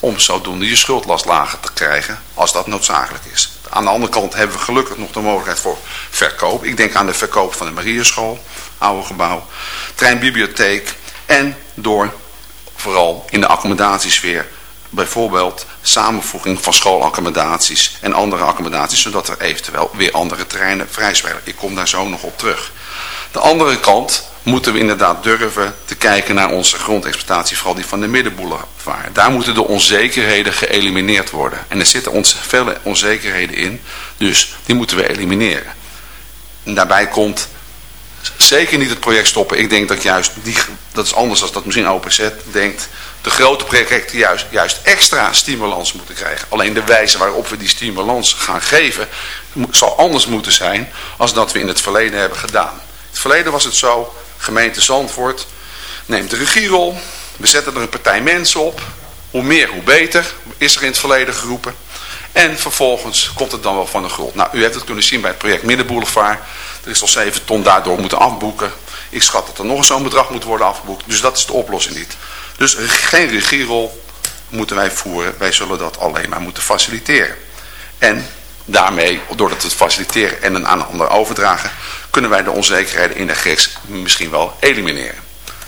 om zodoende je schuldlast lager te krijgen als dat noodzakelijk is. Aan de andere kant hebben we gelukkig nog de mogelijkheid voor verkoop. Ik denk aan de verkoop van de Marieschool, oude gebouw, treinbibliotheek en door vooral in de accommodatiesfeer bijvoorbeeld samenvoeging van schoolaccommodaties en andere accommodaties, zodat er eventueel weer andere treinen vrij spelen. Ik kom daar zo nog op terug. De andere kant moeten we inderdaad durven te kijken naar onze grondexploitatie, vooral die van de middenboulevard. Daar moeten de onzekerheden geëlimineerd worden. En er zitten ons vele onzekerheden in, dus die moeten we elimineren. En daarbij komt zeker niet het project stoppen. Ik denk dat juist, die, dat is anders dan dat misschien OPZ denkt, de grote projecten juist, juist extra stimulans moeten krijgen. Alleen de wijze waarop we die stimulans gaan geven, zal anders moeten zijn als dat we in het verleden hebben gedaan. In het verleden was het zo, gemeente Zandvoort neemt de regierol, we zetten er een partij mensen op, hoe meer hoe beter, is er in het verleden geroepen. En vervolgens komt het dan wel van de grond. Nou, u hebt het kunnen zien bij het project Middenboulevard. Er is al 7 ton daardoor moeten afboeken. Ik schat dat er nog zo'n bedrag moet worden afgeboekt. Dus dat is de oplossing niet. Dus geen regierol moeten wij voeren. Wij zullen dat alleen maar moeten faciliteren. En daarmee, doordat we het faciliteren en een aan ander overdragen, kunnen wij de onzekerheden in de GEX misschien wel elimineren.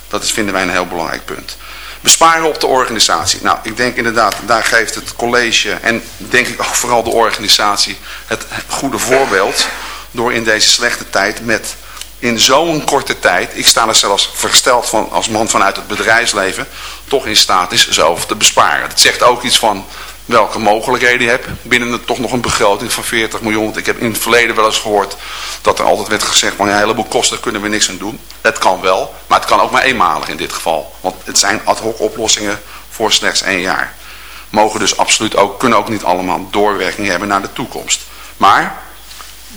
Dat vinden wij een heel belangrijk punt. Besparen op de organisatie. Nou, ik denk inderdaad, daar geeft het college en denk ik ook vooral de organisatie het goede voorbeeld. Door in deze slechte tijd met in zo'n korte tijd, ik sta er zelfs versteld van als man vanuit het bedrijfsleven, toch in staat is zelf te besparen. Dat zegt ook iets van welke mogelijkheden je hebt binnen toch nog een begroting van 40 miljoen. Want ik heb in het verleden wel eens gehoord dat er altijd werd gezegd van ja, een heleboel kosten kunnen we niks aan doen. Het kan wel, maar het kan ook maar eenmalig in dit geval. Want het zijn ad hoc oplossingen voor slechts één jaar. Mogen dus absoluut ook, kunnen ook niet allemaal doorwerking hebben naar de toekomst. Maar,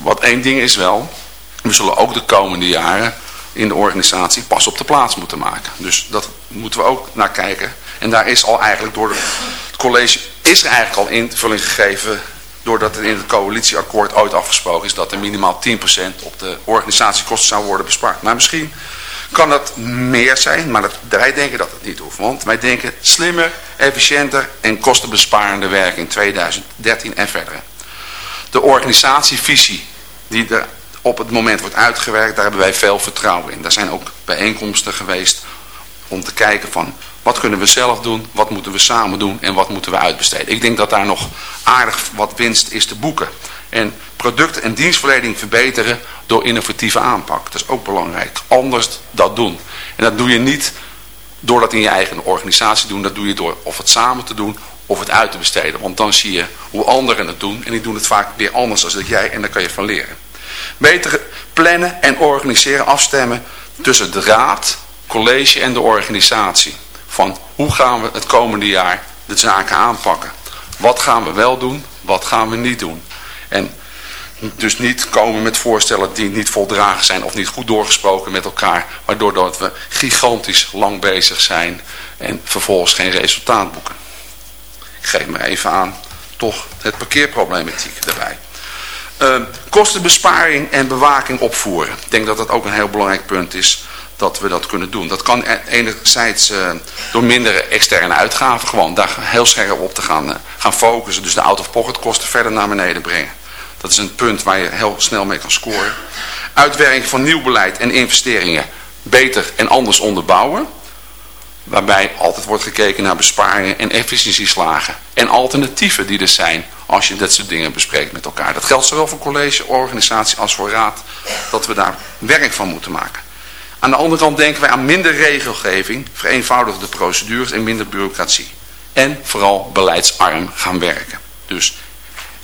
wat één ding is wel, we zullen ook de komende jaren in de organisatie pas op de plaats moeten maken. Dus dat moeten we ook naar kijken. En daar is al eigenlijk door het college, is er eigenlijk al invulling gegeven doordat er in het coalitieakkoord ooit afgesproken is dat er minimaal 10% op de organisatiekosten zou worden bespaard. Maar misschien kan dat meer zijn, maar dat, wij denken dat het niet hoeft. Want wij denken slimmer, efficiënter en kostenbesparende werk in 2013 en verder. De organisatievisie die er op het moment wordt uitgewerkt, daar hebben wij veel vertrouwen in. Daar zijn ook bijeenkomsten geweest om te kijken van wat kunnen we zelf doen, wat moeten we samen doen en wat moeten we uitbesteden. Ik denk dat daar nog aardig wat winst is te boeken. En product- en dienstverlening verbeteren door innovatieve aanpak. Dat is ook belangrijk. Anders dat doen. En dat doe je niet door dat in je eigen organisatie te doen. Dat doe je door of het samen te doen of het uit te besteden. Want dan zie je hoe anderen het doen. En die doen het vaak weer anders dan dat jij. En daar kan je van leren. Beter plannen en organiseren, afstemmen tussen de raad, college en de organisatie. Van hoe gaan we het komende jaar de zaken aanpakken. Wat gaan we wel doen, wat gaan we niet doen. En dus niet komen met voorstellen die niet voldragen zijn of niet goed doorgesproken met elkaar. Waardoor dat we gigantisch lang bezig zijn en vervolgens geen resultaat boeken. Ik geef me even aan toch het parkeerproblematiek erbij. Uh, kostenbesparing en bewaking opvoeren. Ik denk dat dat ook een heel belangrijk punt is dat we dat kunnen doen. Dat kan e- enerzijds uh, door mindere externe uitgaven gewoon daar heel scherp op te gaan, uh, gaan focussen. Dus de out-of-pocket kosten verder naar beneden brengen. Dat is een punt waar je heel snel mee kan scoren. Uitwerking van nieuw beleid en investeringen beter en anders onderbouwen. Waarbij altijd wordt gekeken naar besparingen en efficiëntieslagen. En alternatieven die er zijn als je dat soort dingen bespreekt met elkaar. Dat geldt zowel voor college, organisatie als voor raad. Dat we daar werk van moeten maken. Aan de andere kant denken wij aan minder regelgeving, vereenvoudigde procedures en minder bureaucratie. En vooral beleidsarm gaan werken. Dus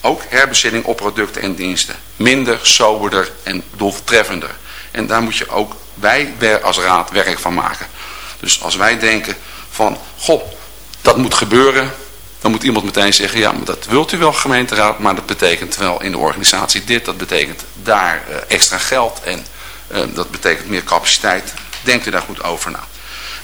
ook herbezinning op producten en diensten. Minder, soberder en doeltreffender. En daar moet je ook wij als raad werk van maken. Dus als wij denken van, goh, dat moet gebeuren, dan moet iemand meteen zeggen, ja, maar dat wilt u wel gemeenteraad, maar dat betekent wel in de organisatie dit, dat betekent daar uh, extra geld en dat betekent meer capaciteit. Denkt u daar goed over na.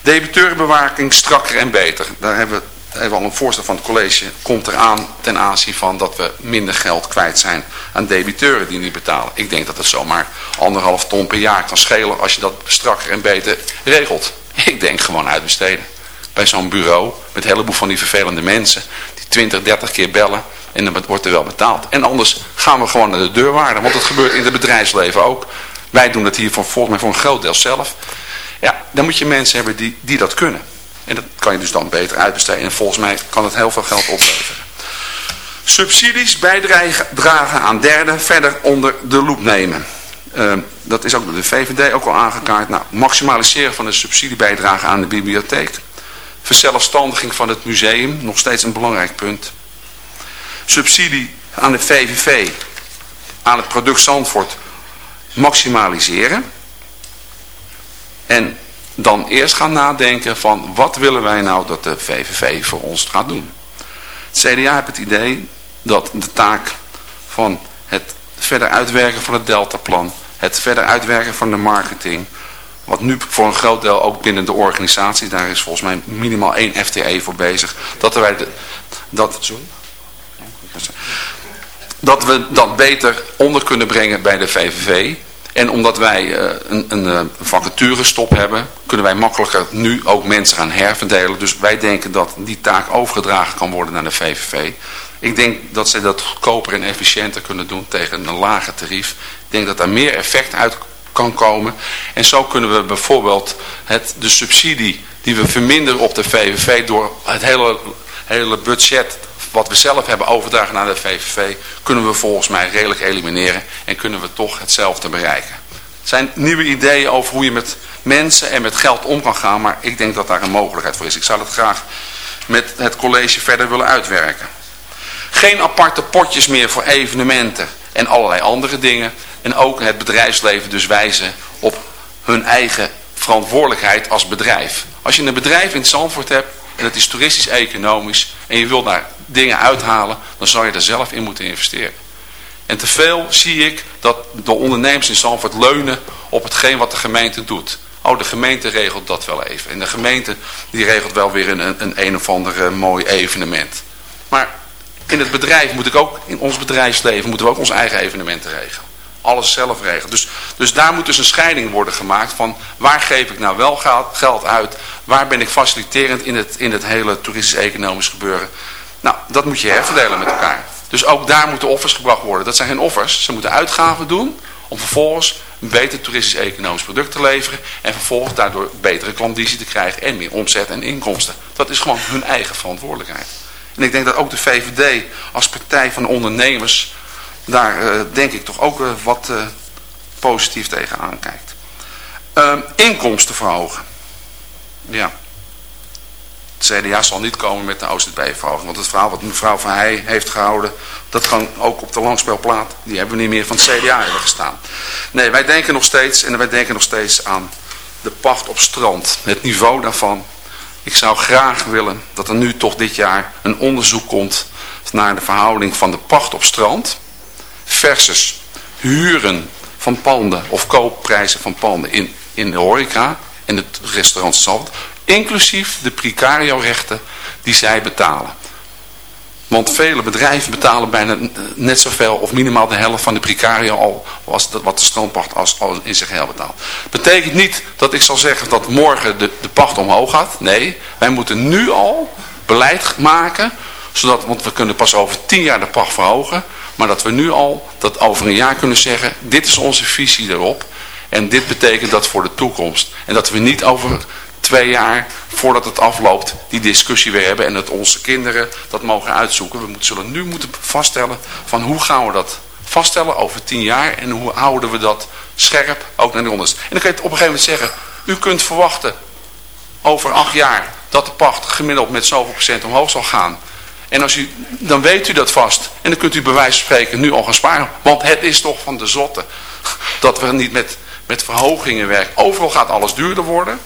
Debiteurenbewaking strakker en beter. Daar hebben we al een voorstel van het college, komt eraan ten aanzien van dat we minder geld kwijt zijn aan debiteuren die niet betalen. Ik denk dat het zomaar anderhalf ton per jaar kan schelen als je dat strakker en beter regelt. Ik denk gewoon uitbesteden. Bij zo'n bureau met een heleboel van die vervelende mensen. Die 20, 30 keer bellen en dan wordt er wel betaald. En anders gaan we gewoon naar de deurwaarde. Want dat gebeurt in het bedrijfsleven ook. Wij doen dat hier volgens mij voor een groot deel zelf. Ja, dan moet je mensen hebben die, die dat kunnen. En dat kan je dus dan beter uitbesteden. En volgens mij kan het heel veel geld opleveren. Subsidies bijdragen aan derden verder onder de loep nemen. Ehm, dat is ook door de VVD ook al aangekaart. Nou, maximaliseren van de subsidiebijdrage aan de bibliotheek. Verzelfstandiging van het museum, nog steeds een belangrijk punt. Subsidie aan de VVV, aan het product Zandvoort, maximaliseren. En dan eerst gaan nadenken van wat willen wij nou dat de VVV voor ons gaat doen. Het CDA heeft het idee dat de taak van het verder uitwerken van het deltaplan, het verder uitwerken van de marketing, wat nu voor een groot deel ook binnen de organisatie, daar is volgens mij minimaal één FTE voor bezig, dat wij de, dat, sorry? Dat we dat beter onder kunnen brengen bij de VVV. En omdat wij uh, een, een uh, vacaturestop hebben, kunnen wij makkelijker nu ook mensen gaan herverdelen. Dus wij denken dat die taak overgedragen kan worden naar de VVV. Ik denk dat ze dat goedkoper en efficiënter kunnen doen tegen een lager tarief. Ik denk dat daar meer effect uit kan komen. En zo kunnen we bijvoorbeeld het, de subsidie die we verminderen op de VVV door het hele, hele budget wat we zelf hebben overdragen naar de VVV, kunnen we volgens mij redelijk elimineren en kunnen we toch hetzelfde bereiken. Het zijn nieuwe ideeën over hoe je met mensen en met geld om kan gaan, maar ik denk dat daar een mogelijkheid voor is. Ik zou het graag met het college verder willen uitwerken. Geen aparte potjes meer voor evenementen en allerlei andere dingen. En ook het bedrijfsleven dus wijzen op hun eigen verantwoordelijkheid als bedrijf. Als je een bedrijf in Zandvoort hebt en het is toeristisch-economisch en je wilt daar dingen uithalen, dan zou je er zelf in moeten investeren. En te veel zie ik dat de ondernemers in Zandvoort leunen op hetgeen wat de gemeente doet. Oh, de gemeente regelt dat wel even. En de gemeente die regelt wel weer een, een, een of ander mooi evenement. Maar in het bedrijf moet ik ook, in ons bedrijfsleven, moeten we ook onze eigen evenementen regelen. Alles zelf regelen. Dus, dus daar moet dus een scheiding worden gemaakt van waar geef ik nou wel geld uit, waar ben ik faciliterend in het, in het hele toeristisch-economisch gebeuren. Nou, dat moet je herverdelen met elkaar. Dus ook daar moeten offers gebracht worden. Dat zijn geen offers, ze moeten uitgaven doen om vervolgens een beter toeristisch-economisch product te leveren en vervolgens daardoor betere klandizie te krijgen en meer omzet en inkomsten. Dat is gewoon hun eigen verantwoordelijkheid. En ik denk dat ook de VVD als partij van de ondernemers daar uh, denk ik toch ook uh, wat uh, positief tegenaan kijkt. Ehm, inkomsten verhogen. Ja. Het CDA zal niet komen met de OZB-verhoging. Want het verhaal wat mevrouw Van Heij heeft gehouden, dat kan ook op de langspeelplaat. Die hebben we niet meer van het CDA hebben gestaan. Nee, wij denken nog steeds, en wij denken nog steeds aan de pacht op strand. Het niveau daarvan. Ik zou graag willen dat er nu toch dit jaar een onderzoek komt naar de verhouding van de pacht op strand versus huren van panden of koopprijzen van panden in, in de horeca en het restaurant Zand, inclusief de precario rechten die zij betalen. Want vele bedrijven betalen bijna net zoveel of minimaal de helft van de precario al was wat de strandpacht als, als in zich heel betaalt. Betekent niet dat ik zal zeggen dat morgen de, de pacht omhoog gaat. Nee, wij moeten nu al beleid maken, zodat, want we kunnen pas over tien jaar de pacht verhogen. Maar dat we nu al, dat over een jaar kunnen zeggen, dit is onze visie erop. En dit betekent dat voor de toekomst. En dat we niet over twee jaar, voordat het afloopt, die discussie weer hebben. En dat onze kinderen dat mogen uitzoeken. We zullen nu moeten vaststellen van hoe gaan we dat vaststellen over tien jaar. En hoe houden we dat scherp ook naar de onderste. En dan kun je op een gegeven moment zeggen, u kunt verwachten over acht jaar dat de pacht gemiddeld met zoveel procent omhoog zal gaan. En als u, dan weet u dat vast. En dan kunt u bij wijze van spreken nu al gaan sparen. Want het is toch van de zotte. Dat we niet met, met verhogingen werken. Overal gaat alles duurder worden.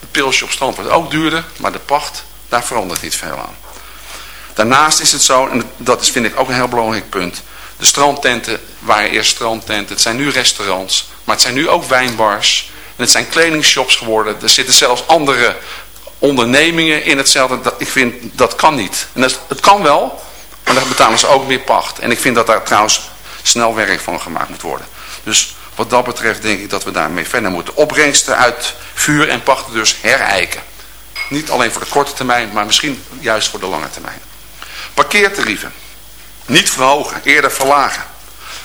Het pilsje op strand wordt ook duurder. Maar de pacht, daar verandert niet veel aan. Daarnaast is het zo, en dat is, vind ik ook een heel belangrijk punt. De strandtenten waren eerst strandtenten. Het zijn nu restaurants. Maar het zijn nu ook wijnbars. En het zijn kledingshops geworden. Er zitten zelfs andere ondernemingen in hetzelfde. Dat, ik vind, dat kan niet. En dat, het kan wel, maar dan betalen ze ook meer pacht. En ik vind dat daar trouwens snel werk van gemaakt moet worden. Dus wat dat betreft denk ik dat we daarmee verder moeten. Opbrengsten uit vuur en pachten dus herijken. Niet alleen voor de korte termijn, maar misschien juist voor de lange termijn. Parkeertarieven. Niet verhogen, eerder verlagen.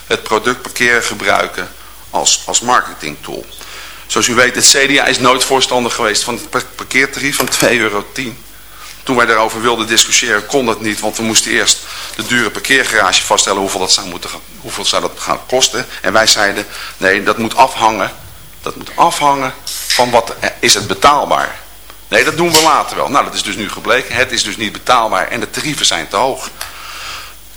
Het product parkeren gebruiken als, als marketingtool. Zoals u weet, het CDA is nooit voorstander geweest van het parkeertarief van 2,10 euro. Toen wij daarover wilden discussiëren kon dat niet, want we moesten eerst de dure parkeergarage vaststellen hoeveel dat zou, moeten, hoeveel zou dat gaan kosten. En wij zeiden, nee, dat moet afhangen, dat moet afhangen van wat is het betaalbaar. Nee, dat doen we later wel. Nou, dat is dus nu gebleken. Het is dus niet betaalbaar en de tarieven zijn te hoog.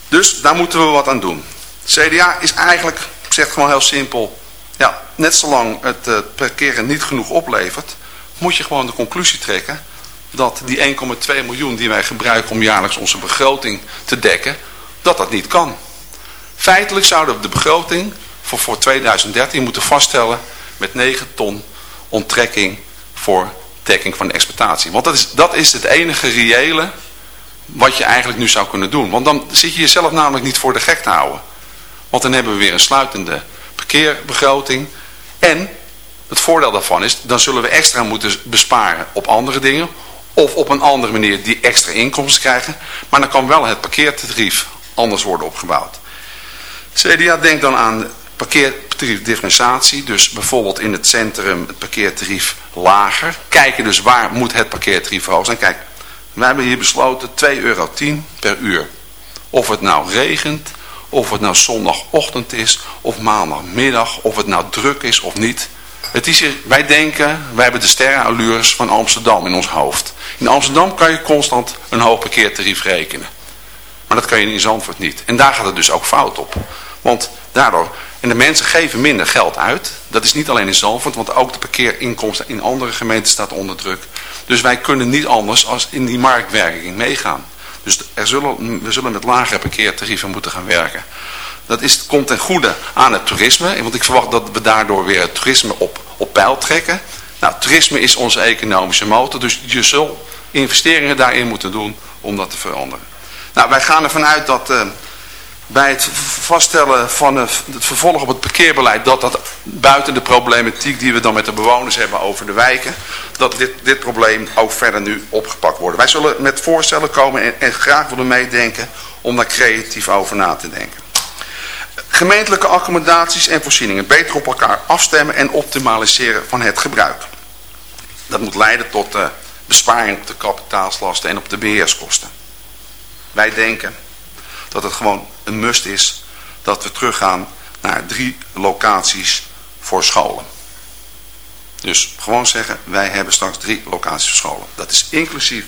Dus daar moeten we wat aan doen. CDA is eigenlijk, ik zeg gewoon heel simpel, net zolang het uh, parkeren niet genoeg oplevert, moet je gewoon de conclusie trekken dat die 1,2 miljoen die wij gebruiken om jaarlijks onze begroting te dekken, dat dat niet kan. Feitelijk zouden we de begroting voor, voor 2013 moeten vaststellen met 9 ton onttrekking voor dekking van de exploitatie. Want dat is, dat is het enige reële wat je eigenlijk nu zou kunnen doen. Want dan zit je jezelf namelijk niet voor de gek te houden. Want dan hebben we weer een sluitende parkeerbegroting. En het voordeel daarvan is, dan zullen we extra moeten besparen op andere dingen. Of op een andere manier die extra inkomsten krijgen. Maar dan kan wel het parkeertarief anders worden opgebouwd. CDA denkt dan aan parkeertariefdifferentiatie. Dus bijvoorbeeld in het centrum het parkeertarief lager. Kijken dus waar moet het parkeertarief hoog zijn. Kijk, wij hebben hier besloten 2,10 euro per uur. Of het nou regent, of het nou zondagochtend is, of maandagmiddag, of het nou druk is of niet. Het is, wij denken, wij hebben de sterrenallures van Amsterdam in ons hoofd. In Amsterdam kan je constant een hoog parkeertarief rekenen. Maar dat kan je in Zandvoort niet. En daar gaat het dus ook fout op. Want daardoor, en de mensen geven minder geld uit. Dat is niet alleen in Zandvoort, want ook de parkeerinkomsten in andere gemeenten staat onder druk. Dus wij kunnen niet anders als in die marktwerking meegaan. Dus er zullen, we zullen met lagere parkeertarieven moeten gaan werken. Dat is, komt ten goede aan het toerisme. Want ik verwacht dat we daardoor weer het toerisme op, op peil trekken. Nou, toerisme is onze economische motor. Dus je zult investeringen daarin moeten doen om dat te veranderen. Nou, wij gaan ervan uit dat... Uh, bij het vaststellen van het vervolg op het parkeerbeleid, dat dat buiten de problematiek die we dan met de bewoners hebben over de wijken, dat dit, dit probleem ook verder nu opgepakt wordt. Wij zullen met voorstellen komen en, graag willen meedenken om daar creatief over na te denken. Gemeentelijke accommodaties en voorzieningen beter op elkaar afstemmen en optimaliseren van het gebruik. Dat moet leiden tot uh, besparing op de kapitaalslasten en op de beheerskosten. Wij denken dat het gewoon een must is dat we teruggaan naar drie locaties voor scholen. Dus gewoon zeggen, wij hebben straks drie locaties voor scholen. Dat is inclusief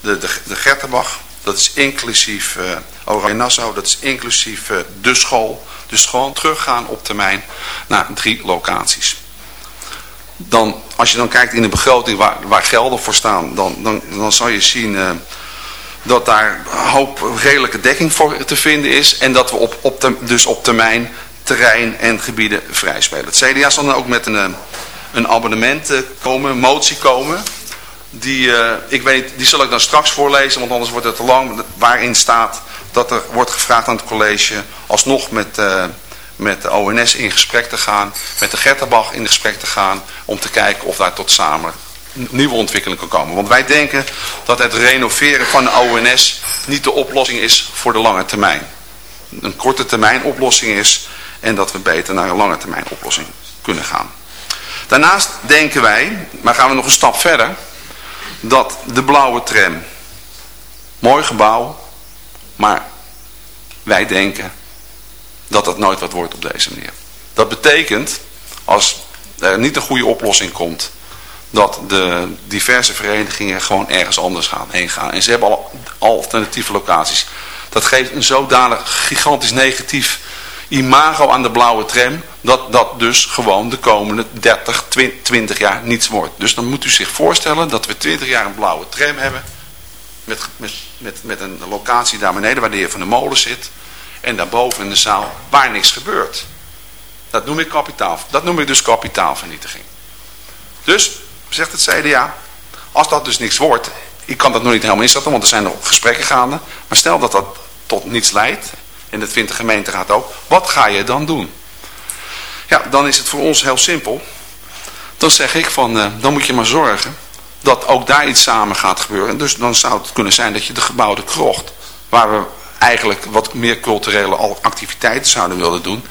de, de, de Gertenbach, dat is inclusief uh, Oranje Nassau, dat is inclusief uh, de school. Dus gewoon teruggaan op termijn naar drie locaties. Dan, als je dan kijkt in de begroting waar, waar gelden voor staan, dan, dan, dan zal je zien... Uh, dat daar hoop redelijke dekking voor te vinden is. En dat we op, op de, dus op termijn terrein en gebieden vrijspelen. Het CDA zal dan ook met een, eh, een abonnement eh, komen, een motie komen. Die, uh, ik weet, die zal ik dan straks voorlezen, want anders wordt het te lang. Waarin staat dat er wordt gevraagd aan het college alsnog met, met de ONS in gesprek te gaan. Met de Gerterbach in gesprek te gaan. Om te kijken of daar tot samen nieuwe ontwikkeling kan komen. Want wij denken dat het renoveren van de ONS niet de oplossing is voor de lange termijn. Een korte termijn oplossing is en dat we beter naar een lange termijn oplossing kunnen gaan. Daarnaast denken wij, maar gaan we nog een stap verder, dat de blauwe tram, mooi gebouw, maar wij denken dat dat nooit wat wordt op deze manier. Dat betekent, als er niet een goede oplossing komt dat de diverse verenigingen gewoon ergens anders gaan, heen gaan. En ze hebben al alternatieve locaties. Dat geeft een zodanig gigantisch negatief imago aan de blauwe tram, dat dat dus gewoon de komende 30, 20 jaar niets wordt. Dus dan moet u zich voorstellen dat we 20 jaar een blauwe tram hebben, met, met, met, met een locatie daar beneden waar de heer Van de Molen zit, en daarboven in de zaal waar niks gebeurt. Dat noem ik kapitaal. Dat noem ik dus kapitaalvernietiging. Dus zegt het CDA. Als dat dus niks wordt, ik kan dat nog niet helemaal inzetten, want er zijn nog gesprekken gaande. Maar stel dat dat tot niets leidt, en dat vindt de gemeenteraad ook, wat ga je dan doen? Ja, dan is het voor ons heel simpel. Dan zeg ik van, uh, dan moet je maar zorgen dat ook daar iets samen gaat gebeuren. Dus dan zou het kunnen zijn dat je de gebouwde krocht, waar we eigenlijk wat meer culturele activiteiten zouden willen doen,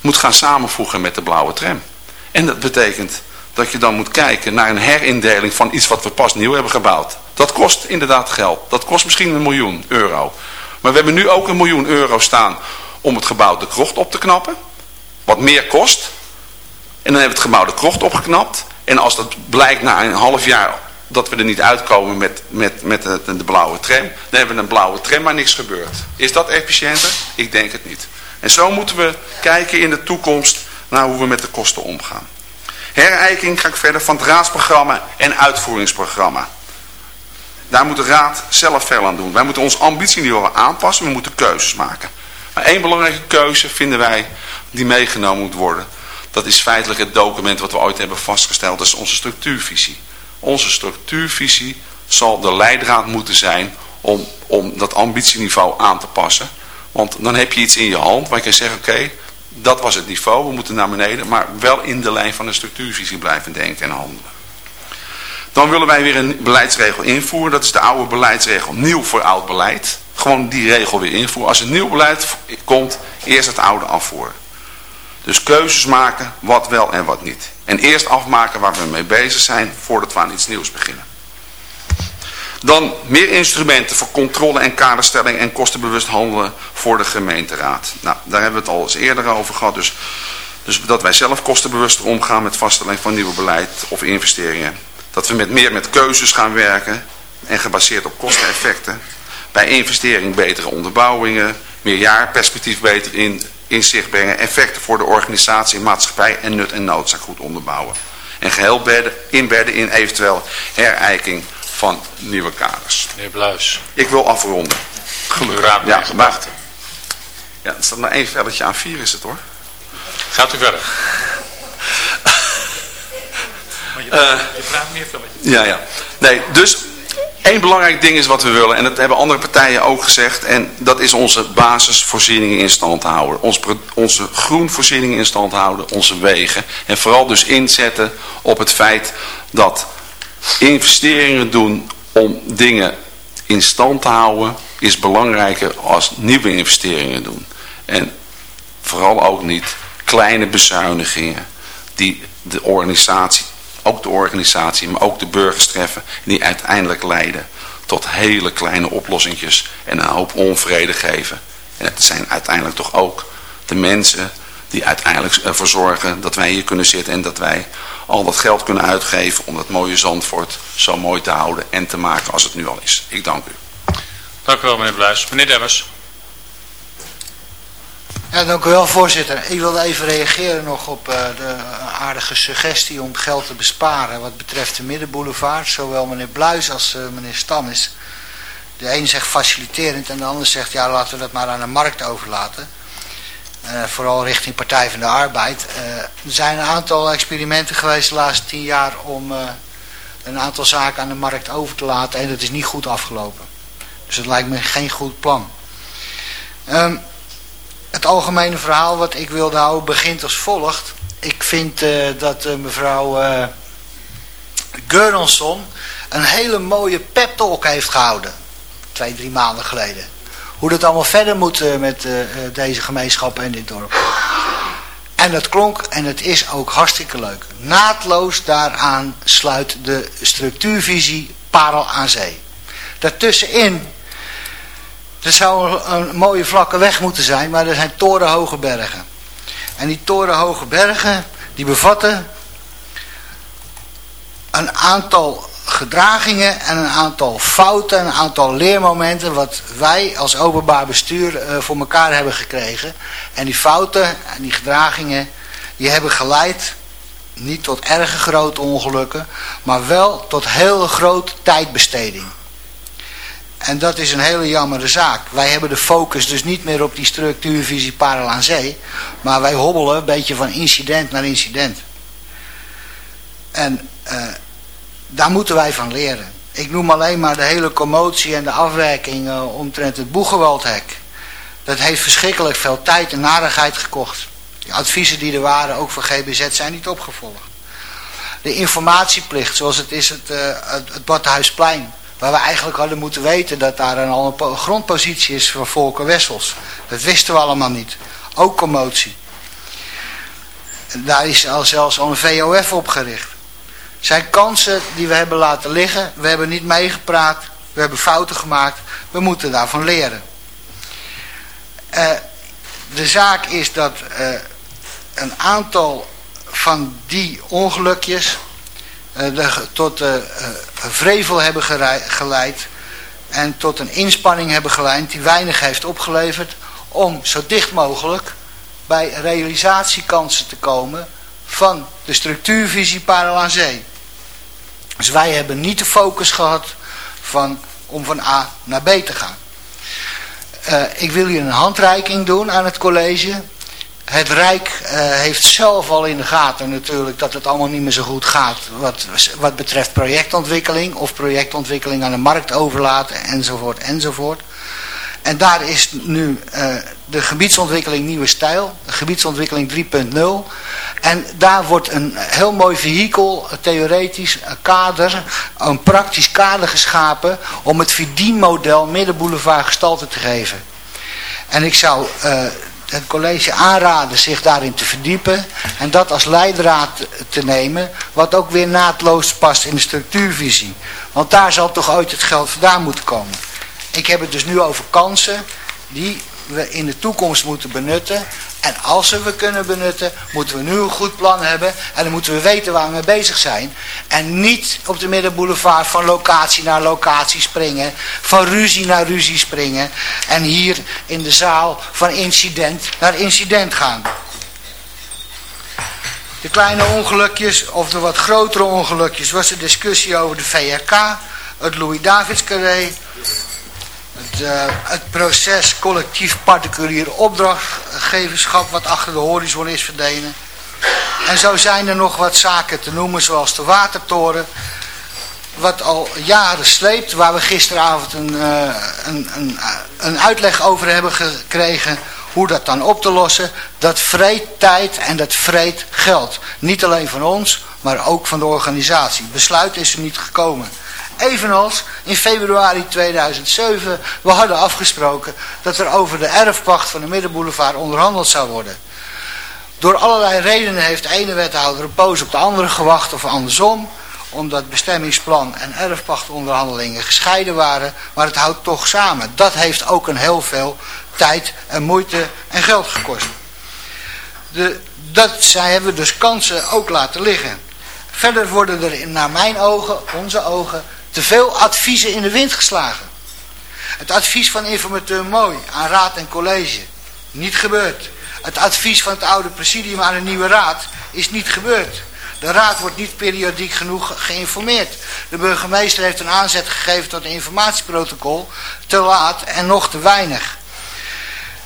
moet gaan samenvoegen met de blauwe tram. En dat betekent dat je dan moet kijken naar een herindeling van iets wat we pas nieuw hebben gebouwd. Dat kost inderdaad geld. Dat kost misschien een miljoen euro. Maar we hebben nu ook een miljoen euro staan om het gebouw de krocht op te knappen. Wat meer kost. En dan hebben we het gebouw de krocht opgeknapt. En als dat blijkt na een half jaar dat we er niet uitkomen met, met, met de, de, blauwe tram. Dan hebben we een blauwe tram, maar niks gebeurt. Is dat efficiënter? Ik denk het niet. En zo moeten we kijken in de toekomst naar hoe we met de kosten omgaan. Herijking ga ik verder van het raadsprogramma en uitvoeringsprogramma. Daar moet de raad zelf veel aan doen. Wij moeten onze ambitieniveau aanpassen, we moeten keuzes maken. Maar één belangrijke keuze vinden wij die meegenomen moet worden. Dat is feitelijk het document wat we ooit hebben vastgesteld. Dat is onze structuurvisie. Onze structuurvisie zal de leidraad moeten zijn om, om dat ambitieniveau aan te passen. Want dan heb je iets in je hand waar je kan zeggen, oké, dat was het niveau, we moeten naar beneden, maar wel in de lijn van de structuurvisie blijven denken en handelen. Dan willen wij weer een beleidsregel invoeren, dat is de oude beleidsregel, nieuw voor oud beleid. Gewoon die regel weer invoeren. Als een nieuw beleid komt, eerst het oude afvoeren. Dus keuzes maken, wat wel en wat niet. En eerst afmaken waar we mee bezig zijn, voordat we aan iets nieuws beginnen. Dan meer instrumenten voor controle en kaderstelling en kostenbewust handelen voor de gemeenteraad. Nou, daar hebben we het al eens eerder over gehad. Dus, dus dat wij zelf kostenbewust omgaan met vaststelling van nieuw beleid of investeringen. Dat we met meer met keuzes gaan werken en gebaseerd op kosteneffecten. Bij investering betere onderbouwingen, meer jaarperspectief beter in, in zicht brengen. Effecten voor de organisatie, maatschappij en nut en noodzaak goed onderbouwen. En geheel bedden, inbedden in eventueel herijking van nieuwe kaders. Meneer Bluis. Ik wil afronden. Gelukkig. Ja, maar, ja, er staat maar één velletje aan vier is het hoor. Gaat u verder. maar je, uh, je praat meer velletjes. Ja, ja. Nee, dus één belangrijk ding is wat we willen. En dat hebben andere partijen ook gezegd. En dat is onze basisvoorzieningen in stand houden. Ons, onze groenvoorzieningen in stand houden. Onze wegen. En vooral dus inzetten op het feit dat investeringen doen om dingen in stand te houden is belangrijker als nieuwe investeringen doen. En vooral ook niet kleine bezuinigingen die de organisatie, ook de organisatie, maar ook de burgers treffen, die uiteindelijk leiden tot hele kleine oplossingjes en een hoop onvrede geven. En het zijn uiteindelijk toch ook de mensen die uiteindelijk ervoor zorgen dat wij hier kunnen zitten en dat wij al dat geld kunnen uitgeven om dat mooie Zandvoort zo mooi te houden en te maken als het nu al is. Ik dank u. Dank u wel meneer Bluis. Meneer Demmers. Ja, dank u wel voorzitter. Ik wilde even reageren nog op uh, de aardige suggestie om geld te besparen wat betreft de Middenboulevard. Zowel meneer Bluis als uh, meneer Stammes. De een zegt faciliterend en de ander zegt ja laten we dat maar aan de markt overlaten. Uh, vooral richting Partij van de Arbeid. Uh, er zijn een aantal experimenten geweest de laatste tien jaar om uh, een aantal zaken aan de markt over te laten en dat is niet goed afgelopen. Dus dat lijkt me geen goed plan. Um, het algemene verhaal wat ik wilde houden begint als volgt. Ik vind dat mevrouw uh, een hele mooie pep talk heeft gehouden. Twee, drie maanden geleden hoe dat allemaal verder moet uh, met uh, deze gemeenschappen en dit dorp. En dat klonk en het is ook hartstikke leuk. Naadloos daaraan sluit de structuurvisie Parel aan Zee. Daartussenin, er zou een mooie vlakke weg moeten zijn, maar er zijn torenhoge bergen. En die torenhoge bergen, die bevatten een aantal gedragingen en een aantal fouten, een aantal leermomenten wat wij als openbaar bestuur uh, voor elkaar hebben gekregen. En die fouten en die gedragingen, die hebben geleid niet tot erge grote ongelukken, maar wel tot heel grote tijdbesteding. En dat is een hele jammere zaak. Wij hebben de focus dus niet meer op die structuurvisie parel aan zee, maar wij hobbelen een beetje van incident naar incident. En... Uh, daar moeten wij van leren. Ik noem alleen maar de hele commotie en de afwerking uh, omtrent het Boegenwaldhek. Dat heeft verschrikkelijk veel tijd en narigheid gekocht. De adviezen die er waren, ook voor GBZ, zijn niet opgevolgd. de informatieplicht, zoals het is het, uh, het, Badhuisplein. Waar we eigenlijk hadden moeten weten dat daar een, al een grondpositie is voor Volker Wessels. Dat wisten we allemaal niet. Ook commotie. Daar is al zelfs al een VOF opgericht. Zijn kansen die we hebben laten liggen. We hebben niet meegepraat. We hebben fouten gemaakt. We moeten daarvan leren. Uh, de zaak is dat uh, een aantal van die ongelukjes uh, de, tot vrevel hebben geleid en tot een inspanning hebben geleid die weinig heeft opgeleverd om zo dicht mogelijk bij realisatiekansen te komen van de structuurvisie Parel aan Zee. Dus wij hebben niet de focus gehad van, om van A naar B te gaan. Uh, ik wil hier een handreiking doen aan het college. Het Rijk uh, heeft zelf al in de gaten natuurlijk dat het allemaal niet meer zo goed gaat wat, wat betreft projectontwikkeling of projectontwikkeling aan de markt overlaten enzovoort enzovoort. En daar is nu uh, de gebiedsontwikkeling Nieuwe Stijl, de gebiedsontwikkeling 3.0. En daar wordt een heel mooi vehikel, theoretisch kader, een praktisch kader geschapen om het verdienmodel Middenboulevard gestalte te geven. En ik zou uh, het college aanraden zich daarin te verdiepen en dat als leidraad te nemen, wat ook weer naadloos past in de structuurvisie. Want daar zal toch ooit het geld vandaan moeten komen. Ik heb het dus nu over kansen die we in de toekomst moeten benutten. En als we we kunnen benutten, moeten we nu een goed plan hebben. En dan moeten we weten waar we mee bezig zijn. En niet op de middenboulevard van locatie naar locatie springen. Van ruzie naar ruzie springen. En hier in de zaal van incident naar incident gaan. De kleine ongelukjes of de wat grotere ongelukjes was de discussie over de VRK. Het Louis-Davids carré het, uh, het proces collectief particulier opdrachtgeverschap wat achter de horizon is verdwenen. En zo zijn er nog wat zaken te noemen zoals de watertoren. Wat al jaren sleept, waar we gisteravond een, uh, een, een, een uitleg over hebben gekregen hoe dat dan op te lossen. Dat vreet tijd en dat vreet geld. Niet alleen van ons, maar ook van de organisatie. Besluit is er niet gekomen. Evenals in februari 2007 we hadden afgesproken dat er over de erfpacht van de Middenboulevard onderhandeld zou worden. Door allerlei redenen heeft de ene wethouder een poos op de andere gewacht of andersom. Omdat bestemmingsplan en erfpachtonderhandelingen gescheiden waren. Maar het houdt toch samen. Dat heeft ook een heel veel tijd en moeite en geld gekost. De, dat zij hebben dus kansen ook laten liggen. Verder worden er naar mijn ogen, onze ogen, te veel adviezen in de wind geslagen. Het advies van informateur Mooi aan raad en college, niet gebeurd. Het advies van het oude presidium aan de nieuwe raad is niet gebeurd. De raad wordt niet periodiek genoeg geïnformeerd. De burgemeester heeft een aanzet gegeven tot een informatieprotocol, te laat en nog te weinig.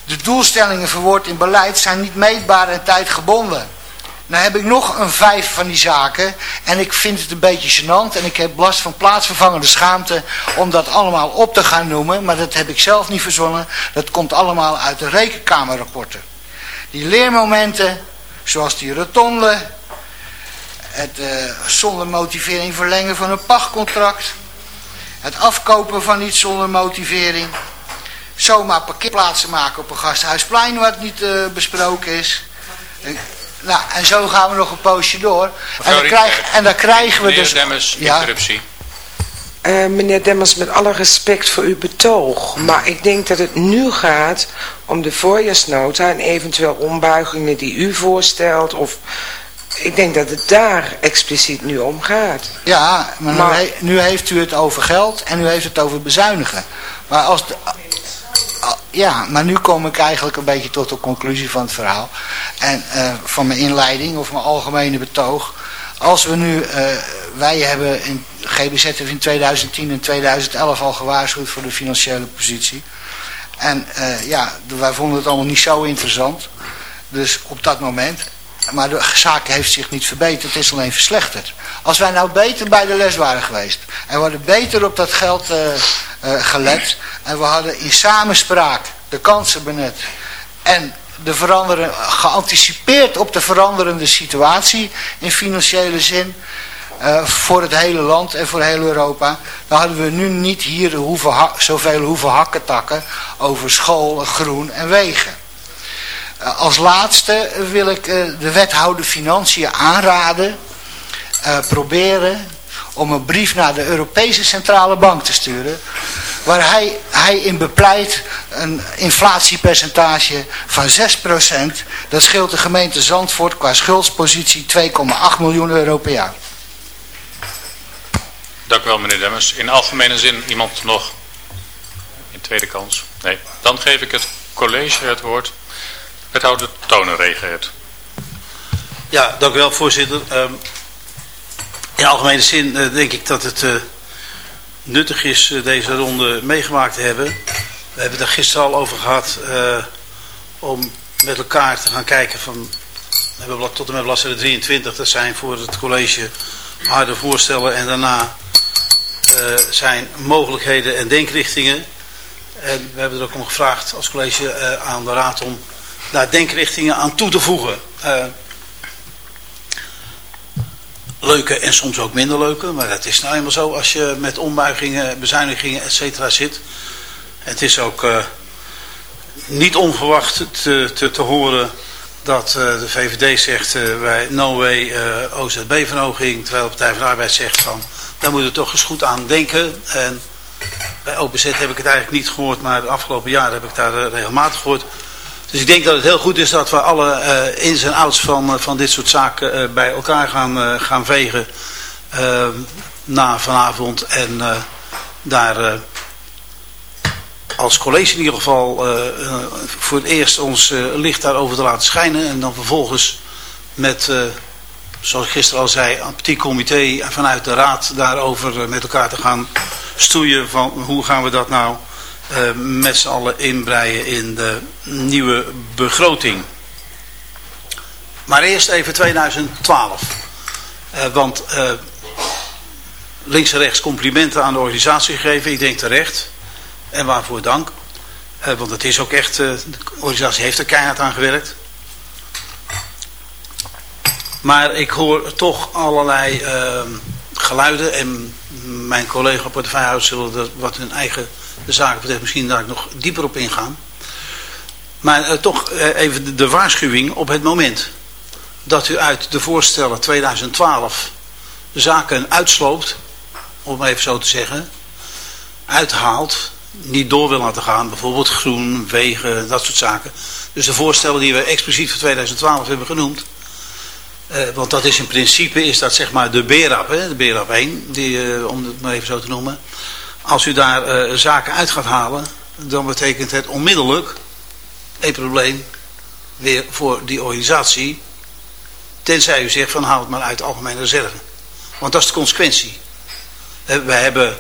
De doelstellingen verwoord in beleid zijn niet meetbaar en tijdgebonden. Nou heb ik nog een vijf van die zaken. En ik vind het een beetje gênant. En ik heb last van plaatsvervangende schaamte om dat allemaal op te gaan noemen. Maar dat heb ik zelf niet verzonnen. Dat komt allemaal uit de rekenkamerrapporten. Die leermomenten, zoals die rotonde. Het uh, zonder motivering verlengen van een pachtcontract. Het afkopen van iets zonder motivering. Zomaar parkeerplaatsen maken op een gasthuisplein wat niet uh, besproken is. Nou, en zo gaan we nog een poosje door. En dan, krijg, en dan krijgen we dus... Demmers, ja. interruptie. Uh, meneer Demmers, met alle respect voor uw betoog. Maar ik denk dat het nu gaat om de voorjaarsnota en eventueel ombuigingen die u voorstelt. Of ik denk dat het daar expliciet nu om gaat. Ja, maar, maar nu, nu, heeft u het over geld en u heeft het over bezuinigen. Maar als, de, ja, maar nu kom ik eigenlijk een beetje tot de conclusie van het verhaal. En uh, van mijn inleiding of mijn algemene betoog. Als we nu, uh, wij hebben in GBZ heeft in 2010 en 2011 al gewaarschuwd voor de financiële positie. En uh, ja, wij vonden het allemaal niet zo interessant. Dus op dat moment. Maar de zaak heeft zich niet verbeterd, het is alleen verslechterd. Als wij nou beter bij de les waren geweest. En we hadden beter op dat geld uh, gelet. En we hadden in samenspraak de kansen benut. En de veranderen, geanticipeerd op de veranderende situatie in financiële zin uh, voor het hele land en voor heel Europa, dan hadden we nu niet hier zoveel hoeven hakketakken over school, groen en wegen. Uh, als laatste wil ik uh, de wethouder Financiën aanraden, proberen om een brief naar de Europese Centrale Bank te sturen, waar hij, hij in bepleit een inflatiepercentage van 6%. Dat scheelt de gemeente Zandvoort qua schuldspositie 2,8 miljoen euro per jaar. Dank u wel, meneer Demmers. In algemene zin iemand nog in tweede kans? Nee. Dan geef ik het college het woord. Wethouder Tonen reageert. Ja, dank u wel, voorzitter. Um, in algemene zin uh, denk ik dat het uh, nuttig is uh, deze ronde meegemaakt te hebben. We hebben het er gisteren al over gehad om met elkaar te gaan kijken van... We hebben tot en met bladzijde 23, dat zijn voor het college harde voorstellen en daarna zijn mogelijkheden en denkrichtingen. En we hebben er ook om gevraagd als college aan de raad om daar denkrichtingen aan toe te voegen. Uh, leuke en soms ook minder leuke, maar dat is nou eenmaal zo als je met ombuigingen, bezuinigingen etc. zit. Het is ook niet onverwacht te, te, te horen dat de VVD zegt wij no way OZB-verhoging, terwijl de Partij van de Arbeid zegt van daar moeten we toch eens goed aan denken. En bij OPZ heb ik het eigenlijk niet gehoord, maar de afgelopen jaren heb ik daar eh, regelmatig gehoord. Dus ik denk dat het heel goed is dat we alle uh, ins en outs van, uh, van dit soort zaken uh, bij elkaar gaan, gaan vegen na vanavond. En daar als college in ieder geval voor het eerst ons licht daarover te laten schijnen. En dan vervolgens met zoals ik gisteren al zei, een petit comité vanuit de raad daarover eh, met elkaar te gaan stoeien van hoe gaan we dat nou uh, met z'n allen inbreien in de nieuwe begroting. Maar eerst even 2012. Uh, want uh, links en rechts complimenten aan de organisatie gegeven, ik denk terecht. En waarvoor dank. want het is ook echt, de organisatie heeft er keihard aan gewerkt. Maar ik hoor toch allerlei geluiden en mijn collega portefeuillehouder zullen er wat hun eigen de zaken betreft misschien daar nog dieper op ingaan. Maar uh, toch uh, even de, waarschuwing op het moment dat u uit de voorstellen 2012 de zaken uitsloopt, om even zo te zeggen, uithaalt, niet door wil laten gaan, bijvoorbeeld groen, wegen, dat soort zaken. Dus de voorstellen die we expliciet voor 2012 hebben genoemd, uh, want dat is in principe, is dat zeg maar de BERAP, hè, de BERAP 1, die, om het maar even zo te noemen. Als u daar uh, zaken uit gaat halen, dan betekent het onmiddellijk een probleem weer voor die organisatie. Tenzij u zegt van haal het maar uit de algemene reserve. Want dat is de consequentie. wij hebben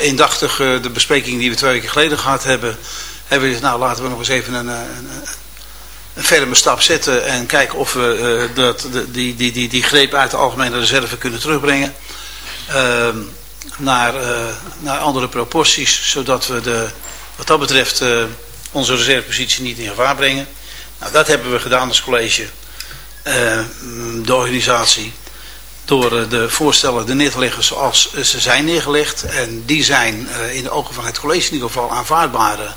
indachtig de bespreking die we twee weken geleden gehad hebben, hebben we gezegd, nou laten we nog eens even een, een, een ferme stap zetten en kijken of we dat, die, die, die, die greep uit de algemene reserve kunnen terugbrengen. Uh, naar, uh, naar andere proporties, zodat we de, wat dat betreft uh, onze reservepositie niet in gevaar brengen. Nou, dat hebben we gedaan als college, de organisatie, door de voorstellen er neer te leggen zoals ze zijn neergelegd. En die zijn in de ogen van het college in ieder geval aanvaardbare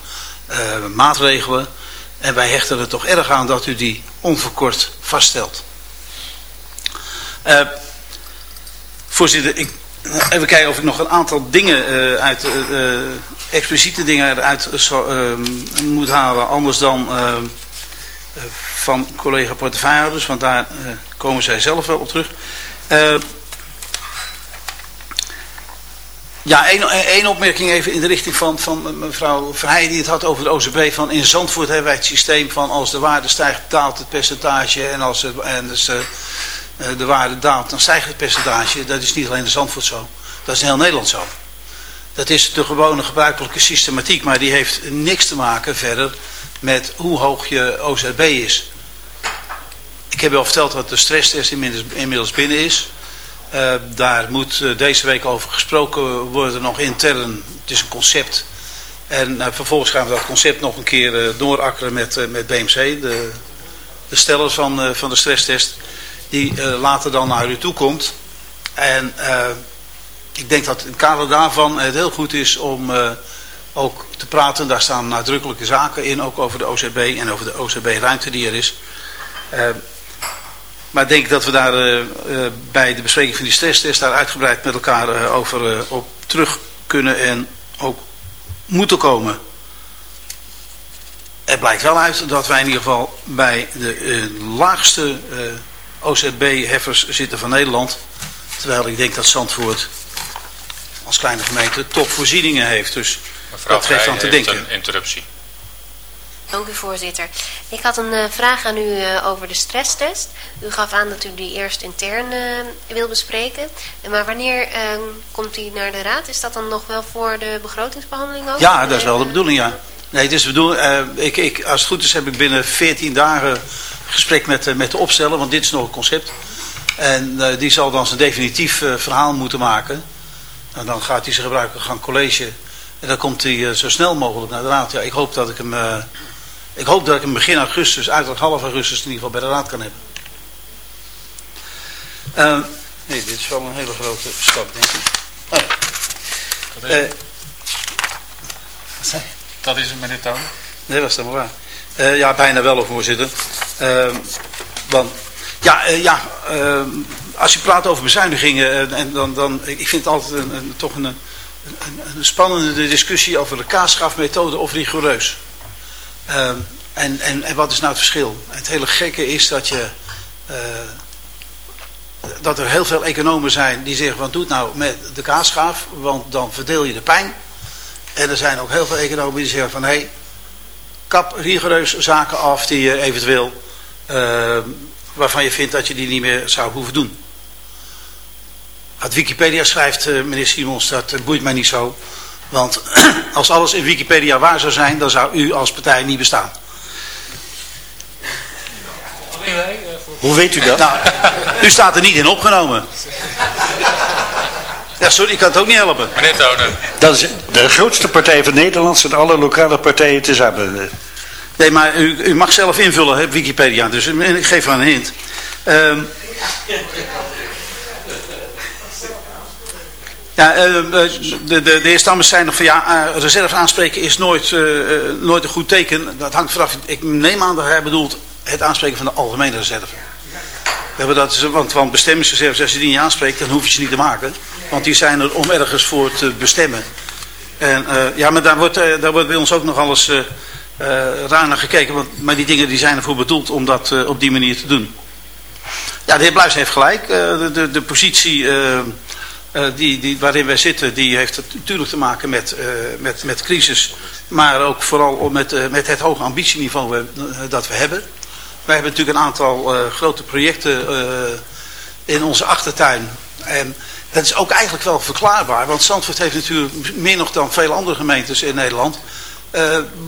maatregelen. En wij hechten er toch erg aan dat u die onverkort vaststelt. Voorzitter, ik, even kijken of ik nog een aantal dingen uh, uit, uh, expliciete dingen eruit moet halen. Anders dan van collega portefeuillehouders, want daar komen zij zelf wel op terug. Ja, één opmerking even in de richting van, van mevrouw Verheijen die het had over de OCB. Van in Zandvoort hebben wij het systeem van als de waarde stijgt daalt het percentage en als de, en dus, de waarde daalt dan stijgt het percentage. Dat is niet alleen in Zandvoort zo, dat is in heel Nederland zo. Dat is de gewone gebruikelijke systematiek, maar die heeft niks te maken verder met hoe hoog je OZB is. Ik heb al verteld dat de stresstest inmiddels binnen is. Uh, daar moet uh, deze week over gesproken worden nog intern. Het is een concept En vervolgens gaan we dat concept nog een keer doorakkeren met, met BMC, de, de stellers van, van de stresstest, die later dan naar u toe komt. En ik denk dat in het kader daarvan het heel goed is om ook te praten. Daar staan nadrukkelijke zaken in, ook over de OCB en over de OCB-ruimte die er is. Maar ik denk dat we daar bij de bespreking van die stresstest daar uitgebreid met elkaar over op terug kunnen en ook moeten komen. Er blijkt wel uit dat wij in ieder geval bij de laagste OZB-heffers zitten van Nederland. Terwijl ik denk dat Zandvoort als kleine gemeente topvoorzieningen heeft. Dus Mevrouw dat geeft aan te denken. een interruptie. Dank u voorzitter. Ik had een uh, vraag aan u uh, over de stresstest. U gaf aan dat u die eerst intern uh, wil bespreken. Maar wanneer ehm, komt die naar de raad? Is dat dan nog wel voor de begrotingsbehandeling ook? Ja, dat is wel de bedoeling, ja. Nee, het is de bedoeling, ik, ik, als het goed is heb ik binnen 14 dagen gesprek met, met de opsteller, want dit is nog een concept. En die zal dan zijn definitief verhaal moeten maken. En dan gaat hij zijn gebruiken gaan college en dan komt hij eh, zo snel mogelijk naar de raad. Ja, ik hoop dat ik hem, ik hoop dat ik hem begin augustus, uiterlijk half augustus in ieder geval bij de raad kan hebben. Uh, nee, dit is wel een hele grote stap, denk ik. Oh. Dat, is, uh, dat is het, meneer Toon. Nee, dat is helemaal waar. Uh, ja, bijna wel, voorzitter. Uh, want, ja, ja als je praat over bezuinigingen, en dan, dan, ik vind het altijd een, toch een, een, spannende discussie over de kaasschafmethode of rigoureus. Uh, en, en, en wat is nou het verschil? Het hele gekke is dat je... Dat er heel veel economen zijn die zeggen, wat doet nou met de kaasschaaf, want dan verdeel je de pijn. En er zijn ook heel veel economen die zeggen van, hé, kap rigoureus zaken af die je eventueel, uh, waarvan je vindt dat je die niet meer zou hoeven doen. Wat Wikipedia schrijft, uh, meneer Simons, dat uh, boeit mij niet zo. Want als alles in Wikipedia waar zou zijn, dan zou u als partij niet bestaan. Hoe weet u dat? Nou, u staat er niet in opgenomen. Ja, sorry, ik kan het ook niet helpen. Meneer Tonen. Dat is de grootste partij van Nederland en alle lokale partijen tezamen. Nee, maar u, u mag zelf invullen, hè, Wikipedia. Dus ik geef wel een hint. Um, Ja, eh, eh, de, de, de heer Stammers zei nog van ja, uh, reserve aanspreken is nooit, uh, nooit een goed teken. Dat hangt vanaf, ik neem aan dat hij bedoelt het aanspreken van de algemene reserve. Dat, want, want bestemmingsreserves, als je die niet aanspreekt, dan hoef je ze niet te maken. Want die zijn er om ergens voor te bestemmen. En ja, maar daar wordt, daar wordt bij ons ook nog alles raar naar gekeken. Want, maar die dingen die zijn ervoor bedoeld om dat op die manier te doen. Ja, de heer Bluis heeft gelijk. de, de, de positie uh, die, die, waarin wij zitten, die heeft natuurlijk te maken met, uh, met, met crisis. Maar ook vooral met, uh, met het hoge ambitieniveau dat we hebben. Wij hebben natuurlijk een aantal grote projecten in onze achtertuin. En dat is ook eigenlijk wel verklaarbaar. Want Zandvoort heeft natuurlijk meer nog dan veel andere gemeentes in Nederland...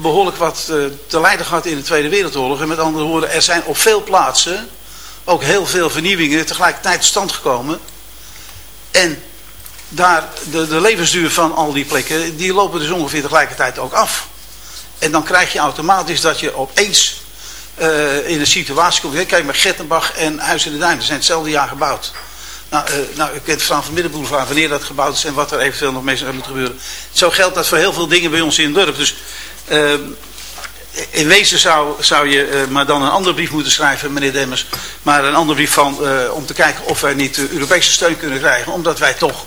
behoorlijk wat te lijden gehad in de Tweede Wereldoorlog. En met andere woorden, er zijn op veel plaatsen ook heel veel vernieuwingen tegelijkertijd tot stand gekomen... En daar, de, de levensduur van al die plekken, die lopen dus ongeveer tegelijkertijd ook af. En dan krijg je automatisch dat je opeens uh, in een situatie komt. Kijk maar, Gettenbach en Huis in de Duin, die zijn hetzelfde jaar gebouwd. Nou, uh, nou ik weet van Middenboulevard wanneer dat gebouwd is en wat er eventueel nog mee moet gebeuren. Zo geldt dat voor heel veel dingen bij ons in het dorp. Dus uh, in wezen zou, zou je maar dan een andere brief moeten schrijven, meneer Demmers. Maar een andere brief van, om te kijken of wij niet Europese steun kunnen krijgen. Omdat wij toch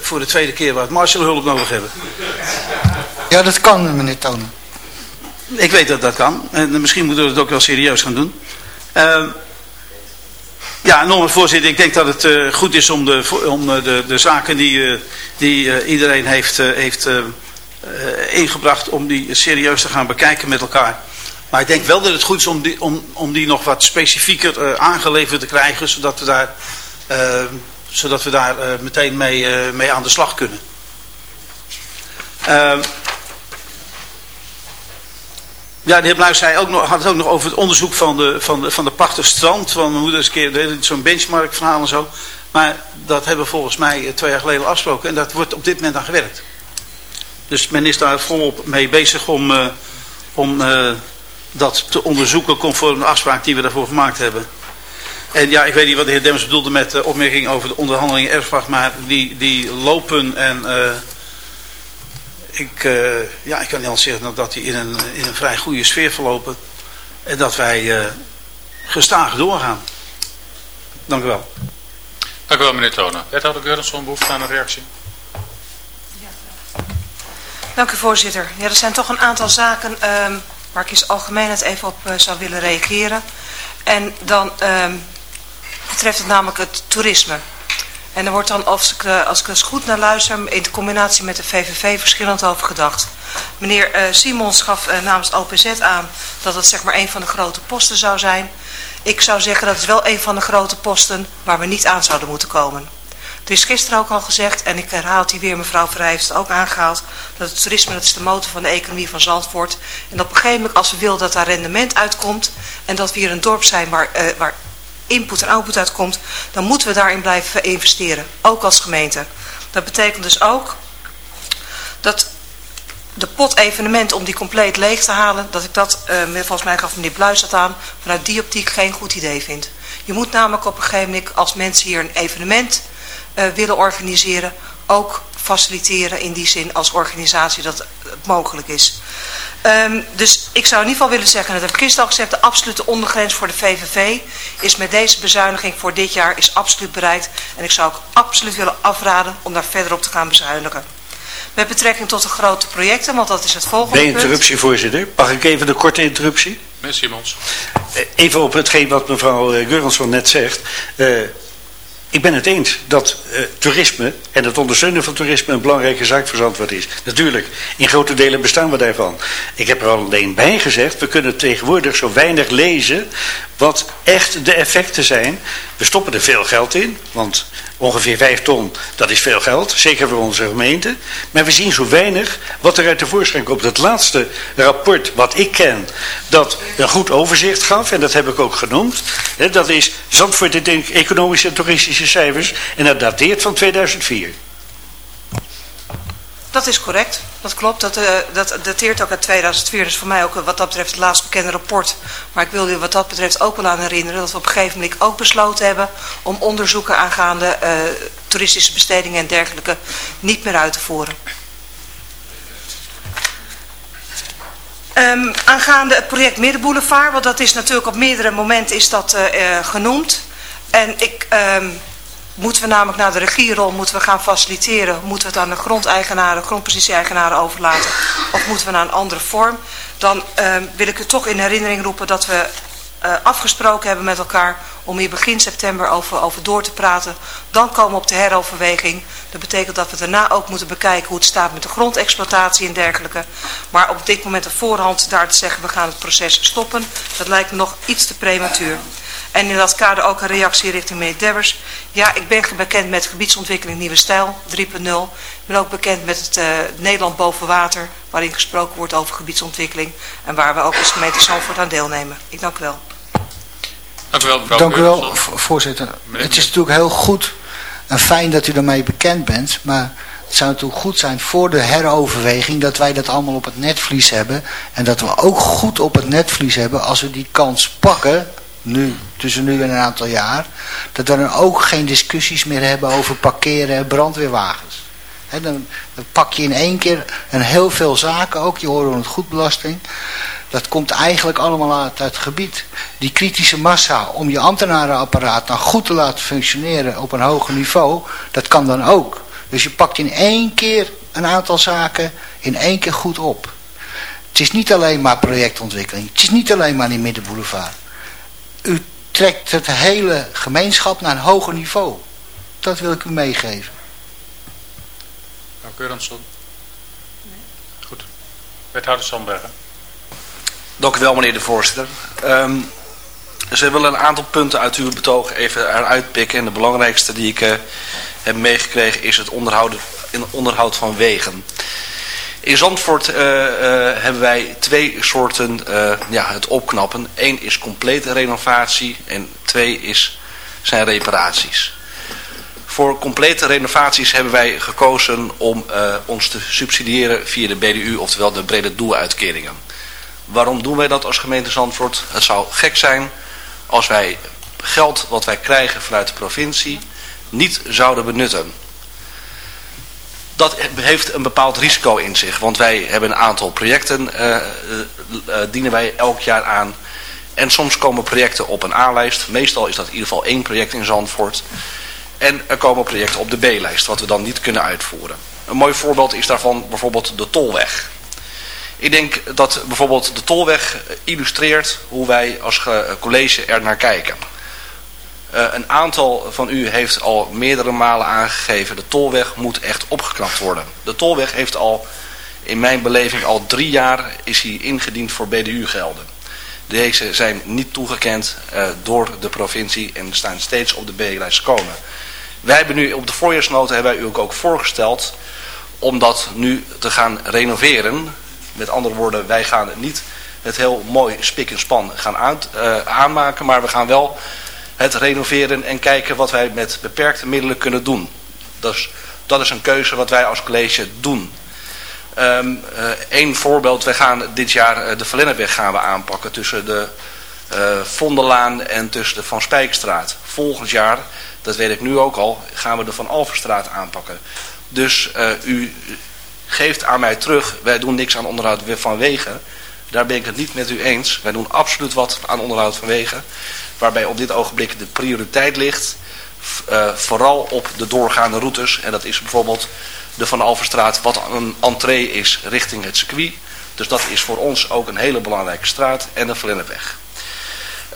voor de tweede keer wat Marshallhulp nodig hebben. Ja, dat kan, meneer Tonen. Ik weet dat dat kan. En misschien moeten we het ook wel serieus gaan doen. Uh, ja, nogmaals voorzitter, ik denk dat het uh, goed is om de, om de, de zaken die, uh, die iedereen heeft, heeft ingebracht, om die serieus te gaan bekijken met elkaar. Maar ik denk wel dat het goed is om die, om, om die nog wat specifieker aangeleverd te krijgen, zodat we daar zodat we daar meteen mee, mee aan de slag kunnen. Ja, de heer Bluis zei ook nog, had het ook nog over het onderzoek van de, van de, van de pachterstrand. Van we moeten eens een keer zo'n benchmark verhaal en zo. Maar dat hebben we volgens mij twee jaar geleden afgesproken. En dat wordt op dit moment aan gewerkt. Dus men is daar volop mee bezig om, eh, om eh, dat te onderzoeken conform de afspraak die we daarvoor gemaakt hebben. En ja, ik weet niet wat de heer Demmers bedoelde met de opmerking over de onderhandelingen erfpacht, maar die, die lopen en ik, uh, ja, ik kan anders zeggen dat die in een, in een vrij goede sfeer verlopen en dat wij uh, gestaag doorgaan. Dank u wel. Dank u wel meneer Tonen. Wethouder Geurenson, behoefte aan een reactie. Dank u voorzitter. Ja, er zijn toch een aantal zaken um, waar ik in het algemeen het even op uh, zou willen reageren. En dan um, betreft het namelijk het toerisme. En er wordt dan, als ik, uh, als eens goed naar luister, in combinatie met de VVV verschillend over gedacht. Meneer uh, Simons gaf uh, namens OPZ aan dat het zeg maar een van de grote posten zou zijn. Ik zou zeggen dat het wel een van de grote posten waar we niet aan zouden moeten komen. Er is gisteren ook al gezegd, en ik herhaal hier weer, mevrouw Vrij heeft het ook aangehaald, dat het toerisme dat is de motor van de economie van Zandvoort. En op een gegeven moment, als we willen dat daar rendement uitkomt, en dat we hier een dorp zijn waar, uh, waar input en output uitkomt, dan moeten we daarin blijven investeren, ook als gemeente. Dat betekent dus ook dat de pot evenement om die compleet leeg te halen, dat ik dat, uh, volgens mij gaf meneer Bluis dat aan, vanuit die optiek geen goed idee vind. Je moet namelijk op een gegeven moment, als mensen hier een evenement uh, willen organiseren, ook faciliteren in die zin als organisatie dat het mogelijk is. Um, dus ik zou in ieder geval willen zeggen, dat heb ik gisteren al gezegd, de absolute ondergrens voor de VVV is met deze bezuiniging voor dit jaar is absoluut bereikt. En ik zou ook absoluut willen afraden om daar verder op te gaan bezuinigen. Met betrekking tot de grote projecten, want dat is het volgende punt. De interruptie, voorzitter. Mag ik even de korte interruptie? Meneer Simons. Even op hetgeen wat mevrouw Gurrensson net zegt. Uh, ik ben het eens dat uh, toerisme en het ondersteunen van toerisme een belangrijke zaak voor Zandvoort is. Natuurlijk, in grote delen bestaan we daarvan. Ik heb er alleen bij gezegd, we kunnen tegenwoordig zo weinig lezen wat echt de effecten zijn. We stoppen er veel geld in, want ongeveer 5 ton, dat is veel geld, zeker voor onze gemeente. Maar we zien zo weinig wat er uit de voorschijn komt. Het laatste rapport wat ik ken, dat een goed overzicht gaf, en dat heb ik ook genoemd, hè, dat is Zandvoort in economische en toeristische cijfers, en dat dateert van 2004. Dat is correct, dat klopt. Dat, uh, dat dateert ook uit 2004. Dus voor mij ook wat dat betreft het laatst bekende rapport. Maar ik wil u wat dat betreft ook wel aan herinneren dat we op een gegeven moment ook besloten hebben om onderzoeken aangaande uh, toeristische bestedingen en dergelijke niet meer uit te voeren. Um, aangaande het project Middenboulevard, want dat is natuurlijk op meerdere momenten is dat uh, genoemd. En ik... Um, Moeten we namelijk naar de regierol, moeten we gaan faciliteren, moeten we het aan de grondeigenaren, grondpositie-eigenaren overlaten of moeten we naar een andere vorm, dan uh, wil ik u toch in herinnering roepen dat we uh, afgesproken hebben met elkaar om hier begin september over, over door te praten. Dan komen we op de heroverweging. Dat betekent dat we daarna ook moeten bekijken hoe het staat met de grondexploitatie en dergelijke. Maar op dit moment op voorhand daar te zeggen we gaan het proces stoppen, dat lijkt me nog iets te prematuur. En in dat kader ook een reactie richting meneer Debbers. Ja, ik ben bekend met gebiedsontwikkeling Nieuwe Stijl 3.0. Ik ben ook bekend met het uh, Nederland boven water, waarin gesproken wordt over gebiedsontwikkeling. En waar we ook als gemeente Zandvoort aan deelnemen. Ik dank u wel. Dank u wel, mevrouw Dank u wel, voorzitter. Meneer, het is natuurlijk heel goed en fijn dat u ermee bekend bent, maar... Het zou natuurlijk goed zijn voor de heroverweging dat wij dat allemaal op het netvlies hebben. En dat we ook goed op het netvlies hebben als we die kans pakken nu, tussen nu en een aantal jaar, dat we dan ook geen discussies meer hebben over parkeren en brandweerwagens. Dan, dan, pak je in één keer een heel veel zaken, ook je hoort het goedbelasting. Dat komt eigenlijk allemaal uit het gebied. Die kritische massa om je ambtenarenapparaat nou goed te laten functioneren op een hoger niveau, dat kan dan ook. Dus je pakt in één keer een aantal zaken in één keer goed op. Het is niet alleen maar projectontwikkeling. Het is niet alleen maar die middenboulevard u trekt het hele gemeenschap naar een hoger niveau. Dat wil ik u meegeven. Mevrouw Keuransson. Goed. Wethouder Sandbergen. Dank u wel, meneer de voorzitter. Um, ze willen een aantal punten uit uw betoog even eruit pikken. En de belangrijkste die ik uh, heb meegekregen is het onderhoud, onderhoud van wegen. In Zandvoort uh, uh, hebben wij twee soorten uh, ja, het opknappen. Eén is complete renovatie en twee is, zijn reparaties. Voor complete renovaties hebben wij gekozen om ons te subsidiëren via de BDU, oftewel de brede doeluitkeringen. Waarom doen wij dat als gemeente Zandvoort? Het zou gek zijn als wij geld wat wij krijgen vanuit de provincie niet zouden benutten. Dat heeft een bepaald risico in zich, want wij hebben een aantal projecten, uh, uh, dienen wij elk jaar aan. En soms komen projecten op een A-lijst, meestal is dat in ieder geval één project in Zandvoort. En er komen projecten op de B-lijst, wat we dan niet kunnen uitvoeren. Een mooi voorbeeld is daarvan bijvoorbeeld de Tolweg. Ik denk dat bijvoorbeeld de Tolweg illustreert hoe wij als college er naar kijken. Uh, een aantal van u heeft al meerdere malen aangegeven, de Tolweg moet echt opgeknapt worden. De Tolweg heeft al, in mijn beleving, al drie jaar is hij ingediend voor BDU-gelden. Deze zijn niet toegekend uh, door de provincie en staan steeds op de B-lijst komen. Wij hebben nu op de voorjaarsnota hebben wij u ook, ook voorgesteld om dat nu te gaan renoveren. Met andere woorden, wij gaan niet het heel mooi spik en span gaan uh, aanmaken, maar we gaan wel het renoveren en kijken wat wij met beperkte middelen kunnen doen. Dat is een keuze wat wij als college doen. Um, uh, voorbeeld, wij gaan dit jaar uh, de Verlenneweg gaan we aanpakken tussen de uh, Vondelaan en tussen de Van Spijkstraat. Volgend jaar, dat weet ik nu ook al, gaan we de Van Alverstraat aanpakken. Dus u geeft aan mij terug, wij doen niks aan onderhoud van wegen. Daar ben ik het niet met u eens. Wij doen absoluut wat aan onderhoud van wegen. Waarbij op dit ogenblik de prioriteit ligt. Uh, vooral op de doorgaande routes. En dat is bijvoorbeeld de Van Alverstraat wat een entree is richting het circuit. Dus dat is voor ons ook een hele belangrijke straat. En de Vlenneweg.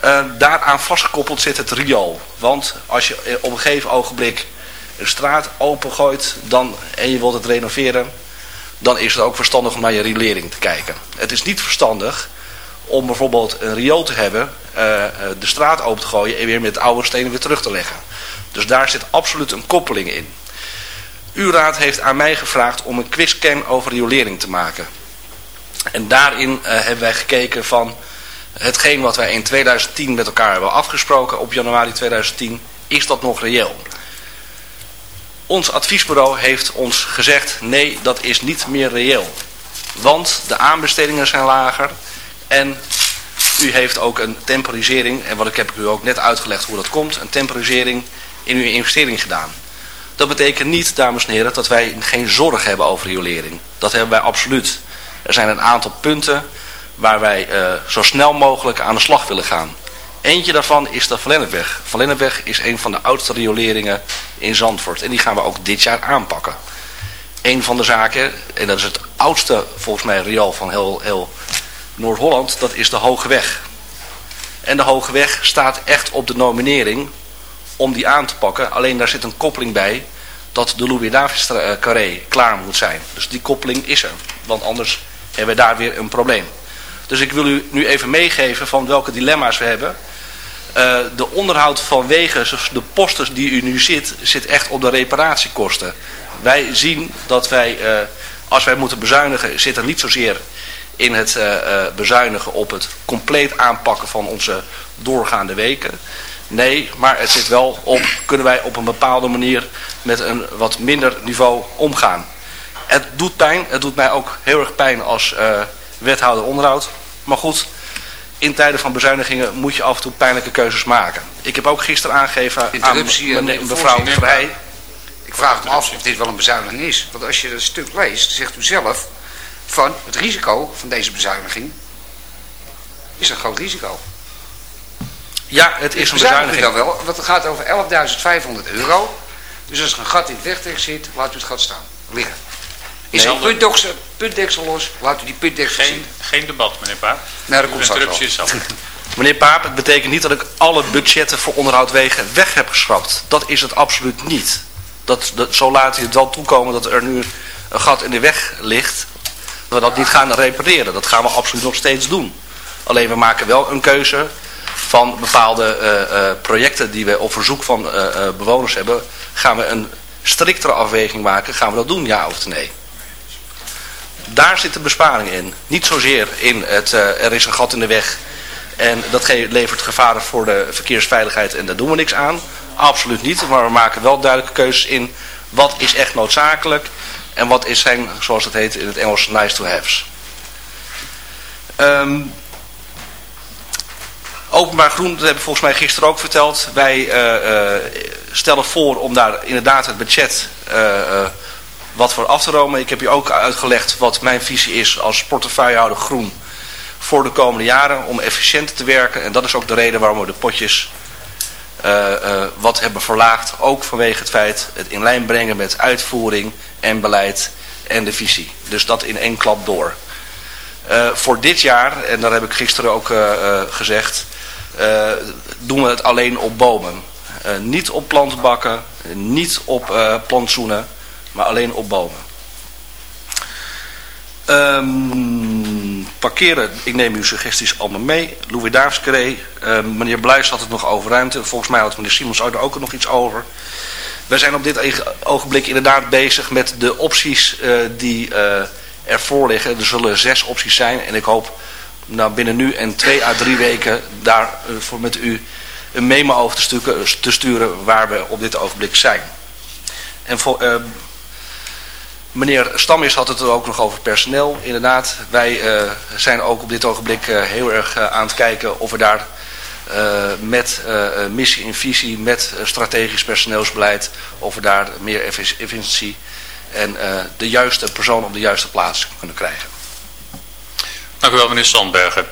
Uh, daaraan vastgekoppeld zit het riool. Want als je op een gegeven ogenblik een straat opengooit dan, en je wilt het renoveren dan is het ook verstandig om naar je riolering te kijken. Het is niet verstandig om bijvoorbeeld een riool te hebben, uh, de straat open te gooien en weer met oude stenen weer terug te leggen. Dus daar zit absoluut een koppeling in. Uw raad heeft aan mij gevraagd om een quizcan over riolering te maken. En daarin uh, hebben wij gekeken van hetgeen wat wij in 2010 met elkaar hebben afgesproken op januari 2010, is dat nog reëel? Ons adviesbureau heeft ons gezegd, nee, dat is niet meer reëel. Want de aanbestedingen zijn lager en u heeft ook een temporisering, en wat ik heb u ook net uitgelegd hoe dat komt, een temporisering in uw investering gedaan. Dat betekent niet, dames en heren, dat wij geen zorg hebben over riolering. Dat hebben wij absoluut. Er zijn een aantal punten waar wij uh, zo snel mogelijk aan de slag willen gaan. Eentje daarvan is de Valennepweg. Valennepweg is een van de oudste rioleringen in Zandvoort. En die gaan we ook dit jaar aanpakken. Een van de zaken, en dat is het oudste volgens mij riool van heel, heel Noord-Holland, dat is de Hoge Weg. En de Hoge Weg staat echt op de nominering om die aan te pakken. Alleen daar zit een koppeling bij dat de Louis carré klaar moet zijn. Dus die koppeling is er. Want anders hebben we daar weer een probleem. Dus ik wil u nu even meegeven van welke dilemma's we hebben. Uh, de onderhoud van wegen, de posten die u nu ziet, zit echt op de reparatiekosten. Wij zien dat wij, uh, als wij moeten bezuinigen, zit er niet zozeer in het uh, bezuinigen op het compleet aanpakken van onze doorgaande weken. Nee, maar het zit wel op, kunnen wij op een bepaalde manier met een wat minder niveau omgaan. Het doet pijn, het doet mij ook heel erg pijn als wethouder onderhoud. Maar goed, in tijden van bezuinigingen moet je af en toe pijnlijke keuzes maken. Ik heb ook gisteren aangegeven aan mevrouw Vrij. Ik vraag me af of dit wel een bezuiniging is. Want als je het stuk leest, zegt u zelf van het risico van deze bezuiniging is een groot risico. Ja, het is een bezuiniging. dan wel, want het gaat over 11.500 euro. Dus als er een gat in het wegdek zit, laat u het gat staan, liggen. Is nee, puntdeksel, puntdeksel los, laat u die puntdeksel geen, zien. Geen debat, meneer Paap. Nee, dat komt straks Meneer Paap, het betekent niet dat ik alle budgetten voor onderhoudwegen weg heb geschrapt. Dat is het absoluut niet. Dat, dat, zo laat u het wel toekomen dat er nu een gat in de weg ligt. Dat we dat niet gaan repareren. Dat gaan we absoluut nog steeds doen. Alleen we maken wel een keuze van bepaalde uh, uh, projecten die we op verzoek van uh, bewoners hebben. Gaan we een striktere afweging maken. Gaan we dat doen, ja of nee? Daar zit de besparing in. Niet zozeer in het, uh, er is een gat in de weg en dat levert gevaren voor de verkeersveiligheid en daar doen we niks aan. absoluut niet. Maar we maken wel duidelijke keuzes in wat is echt noodzakelijk en wat is zijn, zoals het heet in het Engels, nice to haves. Um, openbaar groen, dat heb ik volgens mij gisteren ook verteld. Wij uh, uh, stellen voor om daar inderdaad het budget wat voor af te romen. Ik heb u ook uitgelegd wat mijn visie is als portefeuillehouder groen voor de komende jaren. Om efficiënter te werken. En dat is ook de reden waarom we de potjes wat hebben verlaagd. Ook vanwege het feit het in lijn brengen met uitvoering en beleid en de visie. Dus dat in één klap door. Uh, voor dit jaar, en dat heb ik gisteren ook gezegd, doen we het alleen op bomen. niet op plantbakken, niet op plantsoenen, maar alleen op bomen. Um, parkeren, ik neem uw suggesties allemaal mee. Louis Daafskeré, meneer Bluis had het nog over ruimte. Volgens mij had meneer Simons ook er ook nog iets over. Wij zijn op dit ogenblik inderdaad bezig met de opties uh, die uh, ervoor liggen. Er zullen zes opties zijn en ik hoop nou, binnen nu en twee à drie weken daarvoor uh, met u een memo over te sturen, te sturen waar we op dit ogenblik zijn. En voor, meneer Stammis had het er ook nog over personeel. Inderdaad, wij zijn ook op dit ogenblik heel erg aan het kijken of we daar met missie en visie, met strategisch personeelsbeleid, of we daar meer efficiëntie en de juiste persoon op de juiste plaats kunnen krijgen. Dank u wel meneer Sandbergen.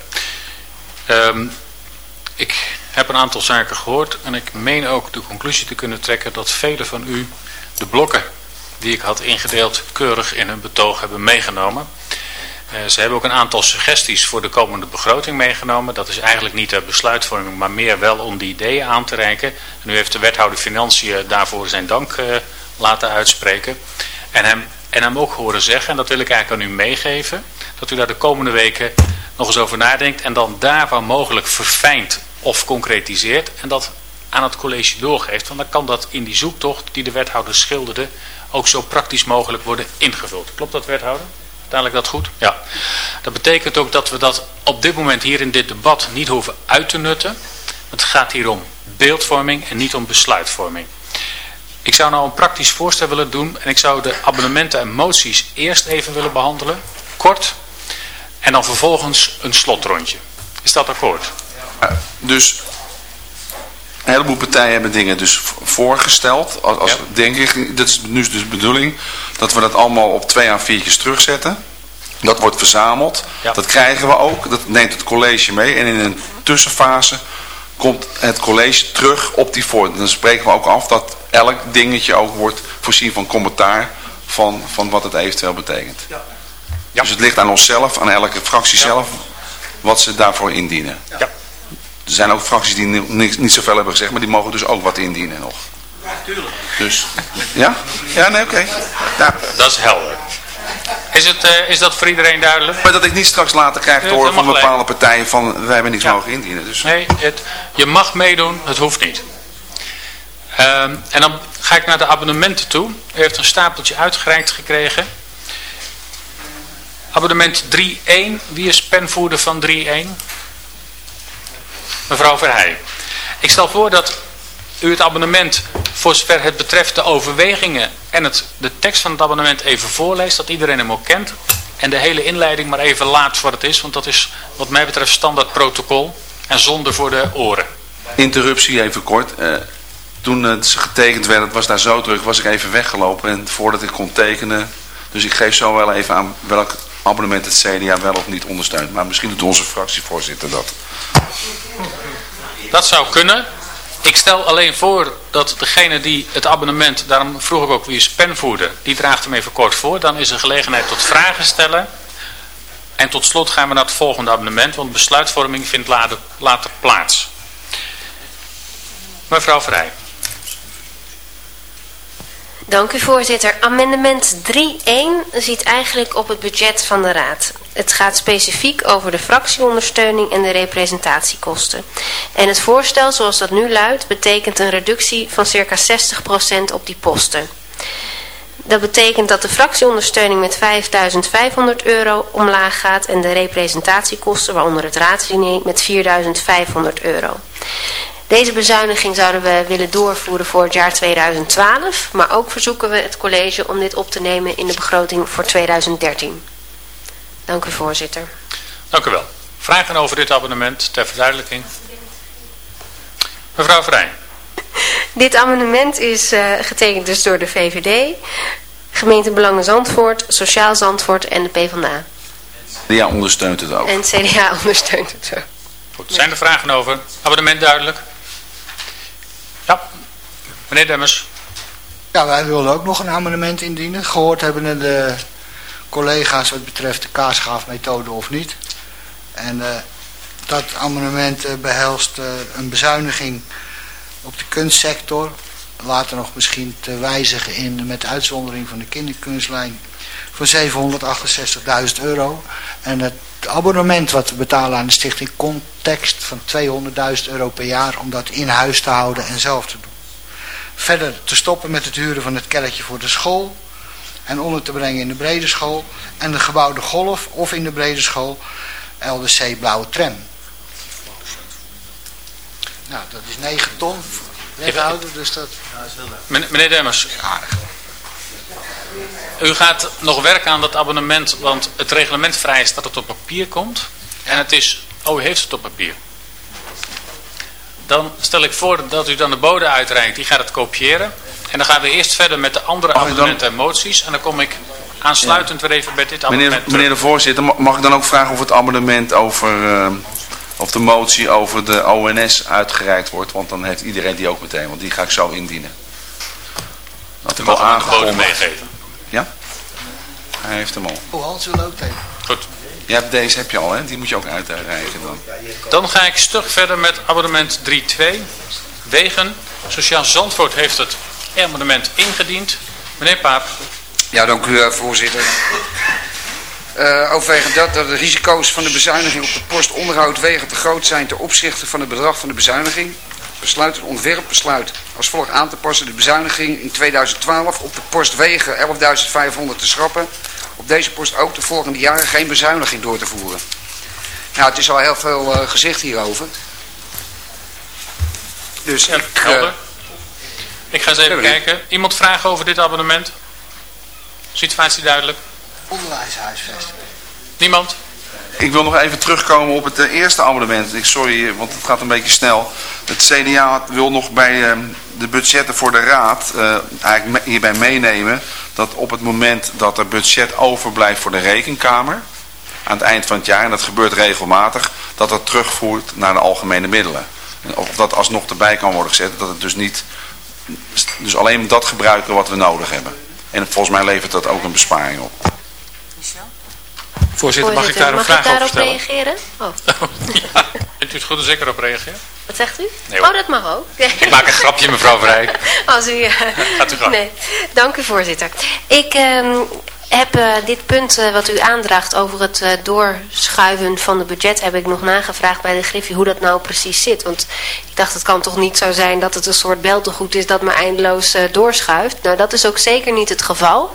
Um, ik heb een aantal zaken gehoord en ik meen ook de conclusie te kunnen trekken dat velen van u de blokken die ik had ingedeeld keurig in hun betoog hebben meegenomen. Uh, ze hebben ook een aantal suggesties voor de komende begroting meegenomen. Dat is eigenlijk niet de besluitvorming, maar meer wel om die ideeën aan te reiken. En heeft de wethouder Financiën daarvoor zijn dank uh, laten uitspreken. En hem, en hem ook horen zeggen, en dat wil ik eigenlijk aan u meegeven, dat u daar de komende weken nog eens over nadenkt en dan daar waar mogelijk verfijnt of concretiseert en dat aan het college doorgeeft. Want dan kan dat in die zoektocht die de wethouder schilderde ook zo praktisch mogelijk worden ingevuld. Klopt dat wethouder? Uiteindelijk dat goed? Ja. Dat betekent ook dat we dat op dit moment hier in dit debat niet hoeven uit te nutten. Het gaat hier om beeldvorming en niet om besluitvorming. Ik zou nou een praktisch voorstel willen doen en ik zou de abonnementen en moties eerst even willen behandelen. Kort. En dan vervolgens een slotrondje. Is dat akkoord? Ja, dus een heleboel partijen hebben dingen dus voorgesteld. Als, als ja. denk ik, dat is nu dus de bedoeling, dat we dat allemaal op twee aan viertjes terugzetten. Dat wordt verzameld. Ja. Dat krijgen we ook. Dat neemt het college mee. En in een tussenfase komt het college terug op die voor. Dan spreken we ook af dat elk dingetje ook wordt voorzien van commentaar van, van wat het eventueel betekent. Ja. Ja. Dus het ligt aan onszelf, aan elke fractie zelf, wat ze daarvoor indienen. Ja. Er zijn ook fracties die niet, niet zoveel hebben gezegd, maar die mogen dus ook wat indienen nog. Ja, tuurlijk. Dus, ja? Ja, nee, oké. Okay. Ja. Dat is helder. Is, het, uh, is dat voor iedereen duidelijk? Maar dat ik niet straks later krijg te horen van bepaalde partijen van wij hebben niets ja. mogen indienen. Dus. Nee, het, je mag meedoen, het hoeft niet. Um, en dan ga ik naar de abonnementen toe. U heeft een stapeltje uitgereikt gekregen. Abonnement 3.1. Wie is penvoerder van 3.1? Mevrouw Verheij. Ik stel voor dat u het abonnement, voor zover het betreft de overwegingen en het, de tekst van het abonnement even voorleest, dat iedereen hem ook kent. En de hele inleiding maar even laat wat het is, want dat is wat mij betreft standaard protocol en zonder voor de oren. Interruptie even kort. Uh, toen het getekend werd, het was daar zo druk, was ik even weggelopen en voordat ik kon tekenen. Dus ik geef zo wel even aan welk abonnement het CDA wel of niet ondersteunt. Maar misschien doet onze fractievoorzitter dat. Dat zou kunnen. Ik stel alleen voor dat degene die het abonnement, daarom vroeg ik ook wie is penvoerder, die draagt hem even kort voor. Dan is er gelegenheid tot vragen stellen. En tot slot gaan we naar het volgende abonnement, want besluitvorming vindt later, later plaats. Mevrouw Vrij. Dank u voorzitter. Amendement 3.1 ziet eigenlijk op het budget van de Raad. Het gaat specifiek over de fractieondersteuning en de representatiekosten. En het voorstel zoals dat nu luidt betekent een reductie van circa 60% op die posten. Dat betekent dat de fractieondersteuning met 5.500 euro omlaag gaat en de representatiekosten, waaronder het raadsdiner, met 4.500 euro. Deze bezuiniging zouden we willen doorvoeren voor het jaar 2012, maar ook verzoeken we het college om dit op te nemen in de begroting voor 2013. Dank u voorzitter. Dank u wel. Vragen over dit abonnement ter verduidelijking? Mevrouw Vrij. Dit amendement is uh, getekend dus door de VVD, gemeente Belangen Zandvoort, Sociaal Zandvoort en de PvdA. Ja, ondersteunt het ook. En CDA ondersteunt het ook. Goed, zijn er vragen over? Abonnement duidelijk? Ja, meneer Demmers. Ja, wij wilden ook nog een amendement indienen. Gehoord hebben de collega's wat betreft de kaarschaafmethode of niet. En uh, dat amendement uh, behelst uh, een bezuiniging op de kunstsector. Later nog misschien te wijzigen in met uitzondering van de kinderkunstlijn voor 768.000 euro. En het abonnement wat we betalen aan de stichting Context van 200.000 euro per jaar om dat in huis te houden en zelf te doen. Verder te stoppen met het huren van het kerkje voor de school en onder te brengen in de brede school en de gebouwde golf of in de brede school LDC Blauwe Tram. Nou, dat is 9 ton wethouder, dus dat... Meneer Demmers, u gaat nog werken aan dat abonnement, want het reglement vereist dat het op papier komt. En het is, oh u heeft het op papier. Dan stel ik voor dat u dan de bode uitreikt, die gaat het kopiëren. En dan gaan we eerst verder met de andere abonnementen en moties. En dan kom ik aansluitend weer even bij dit abonnement meneer, meneer de voorzitter, mag ik dan ook vragen of het abonnement over... Uh, of de motie over de ONS uitgereikt wordt, want dan heeft iedereen die ook meteen, want die ga ik zo indienen. Dat ik al aangekondigd meegeven. Hij heeft hem al. Oh, Hans wil ook tegen. Goed. Je hebt deze heb je al, hè? Die moet je ook uitreiken dan. Dan ga ik stug verder met abonnement 3.2. Wegen. Sociaal Zandvoort heeft het abonnement ingediend. Meneer Paap. Ja, dank u voorzitter. Uh, overwegend dat, dat de risico's van de bezuiniging op de post onderhoud wegen te groot zijn ten opzichte van het bedrag van de bezuiniging. Besluit het ontwerpbesluit als volgt aan te passen de bezuiniging in 2012 op de post wegen 11.500 te schrappen. Op deze post ook de volgende jaren geen bezuiniging door te voeren. Nou, het is al heel veel uh, gezegd hierover. Dus ja, ik... Uh, ik ga eens even kijken. Iemand vragen over dit abonnement? Situatie duidelijk? Onderwijshuisvesting. Niemand? Ik wil nog even terugkomen op het eerste abonnement. Ik, sorry, want het gaat een beetje snel. Het CDA wil nog bij uh, de budgetten voor de raad eigenlijk hierbij meenemen... dat op het moment dat er budget overblijft voor de rekenkamer... aan het eind van het jaar, en dat gebeurt regelmatig... dat dat terugvoert naar de algemene middelen. Of dat alsnog erbij kan worden gezet. Dat het dus niet... Dus alleen dat gebruiken wat we nodig hebben. En volgens mij levert dat ook een besparing op. Voorzitter, mag ik daar een mag vraag ik daarop over stellen? reageren? Oh. ja, vindt u het goed als ik erop reageer? Wat zegt u? Nee, oh, dat mag ook. ik maak een grapje, mevrouw Vrij. Als u... Uh, Gaat u gang. Nee, dank u voorzitter. Ik um, heb uh, dit punt uh, wat u aandraagt over het uh, doorschuiven van de budget... heb ik nog nagevraagd bij de Griffie hoe dat nou precies zit. Want ik dacht het kan toch niet zo zijn dat het een soort beltegoed is dat maar eindeloos doorschuift. Nou, dat is ook zeker niet het geval.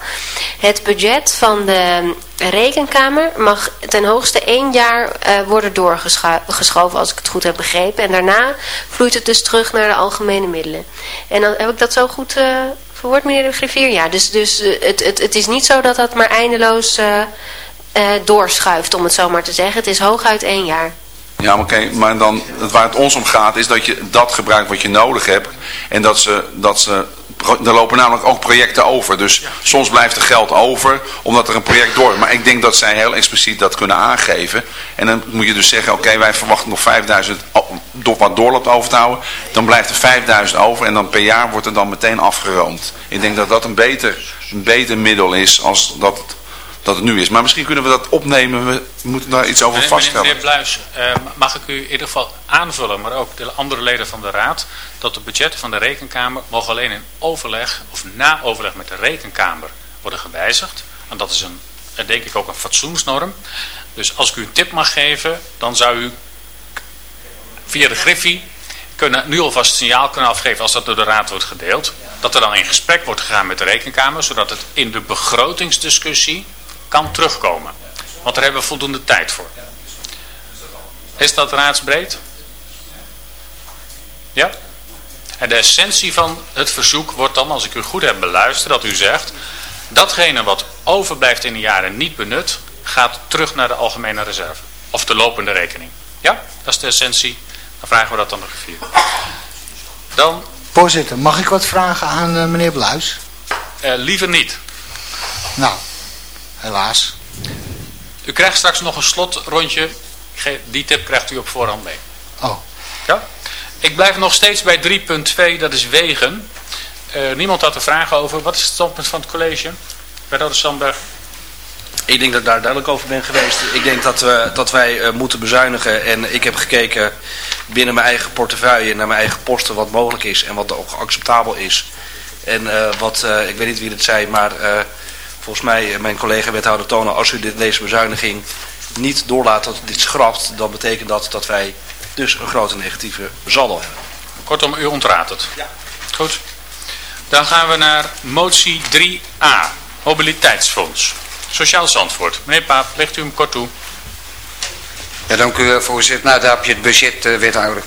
Het budget van de rekenkamer mag ten hoogste één jaar worden doorgeschoven als ik het goed heb begrepen. En daarna vloeit het dus terug naar de algemene middelen. En dan heb ik dat zo goed verwoord, meneer de griffier? Ja, dus, dus uh, het, het, het is niet zo dat dat maar eindeloos doorschuift, om het zo maar te zeggen. Het is hooguit één jaar. Ja, maar, maar dan, waar het ons om gaat is dat je dat gebruikt wat je nodig hebt. En dat ze, dat ze er lopen namelijk ook projecten over. Dus soms blijft er geld over, omdat er een project door. Maar ik denk dat zij heel expliciet dat kunnen aangeven. En dan moet je dus zeggen, oké, wij verwachten nog 5000 door wat doorloopt over te houden. Dan blijft er 5000 over en dan per jaar wordt er dan meteen afgeroomd. Ik denk dat dat een beter, een beter middel is als dat dat het nu is. Maar misschien kunnen we dat opnemen. We moeten daar iets over vaststellen. Meneer Bluis, uh, mag ik u in ieder geval aanvullen, maar ook de andere leden van de Raad, dat de budgetten van de Rekenkamer mogen alleen in overleg of na overleg met de Rekenkamer worden gewijzigd. En dat is een, denk ik ook een fatsoensnorm. Dus als ik u een tip mag geven, dan zou u via de Griffie kunnen nu alvast signaal kunnen afgeven als dat door de Raad wordt gedeeld. Dat er dan in gesprek wordt gegaan met de Rekenkamer, zodat het in de begrotingsdiscussie kan terugkomen. Want daar hebben we voldoende tijd voor. Is dat raadsbreed? Ja? En de essentie van het verzoek wordt dan, als ik u goed heb beluisterd, dat u zegt... datgene wat overblijft in de jaren niet benut, gaat terug naar de algemene reserve. Of de lopende rekening. Ja, dat is de essentie. Dan vragen we dat aan de griffier. Dan... Voorzitter, mag ik wat vragen aan uh, meneer Bluis? Uh, liever niet. Nou, helaas. U krijgt straks nog een slotrondje. Die tip krijgt u op voorhand mee. Oh. Ja? Ik blijf nog steeds bij 3.2, dat is wegen. Uh, niemand had er vragen over. Wat is het standpunt van het college? Wethouder Sandberg. Ik denk dat ik daar duidelijk over ben geweest. Ik denk dat, we, dat wij uh, moeten bezuinigen. En ik heb gekeken binnen mijn eigen portefeuille naar mijn eigen posten wat mogelijk is en wat ook acceptabel is. En uh, wat, ik weet niet wie het zei, maar volgens mij mijn collega wethouder tonen, als u dit, deze bezuiniging niet doorlaat dat dit schrapt, dan betekent dat dat wij dus een grote negatieve saldo hebben. Kortom, u ontraadt het. Ja. Goed. Dan gaan we naar motie 3a, mobiliteitsfonds. Sociaal Zandvoort. Meneer Paap, legt u hem kort toe. Ja, dank u voorzitter. Nou, daar heb je het budget, uh, wethouder.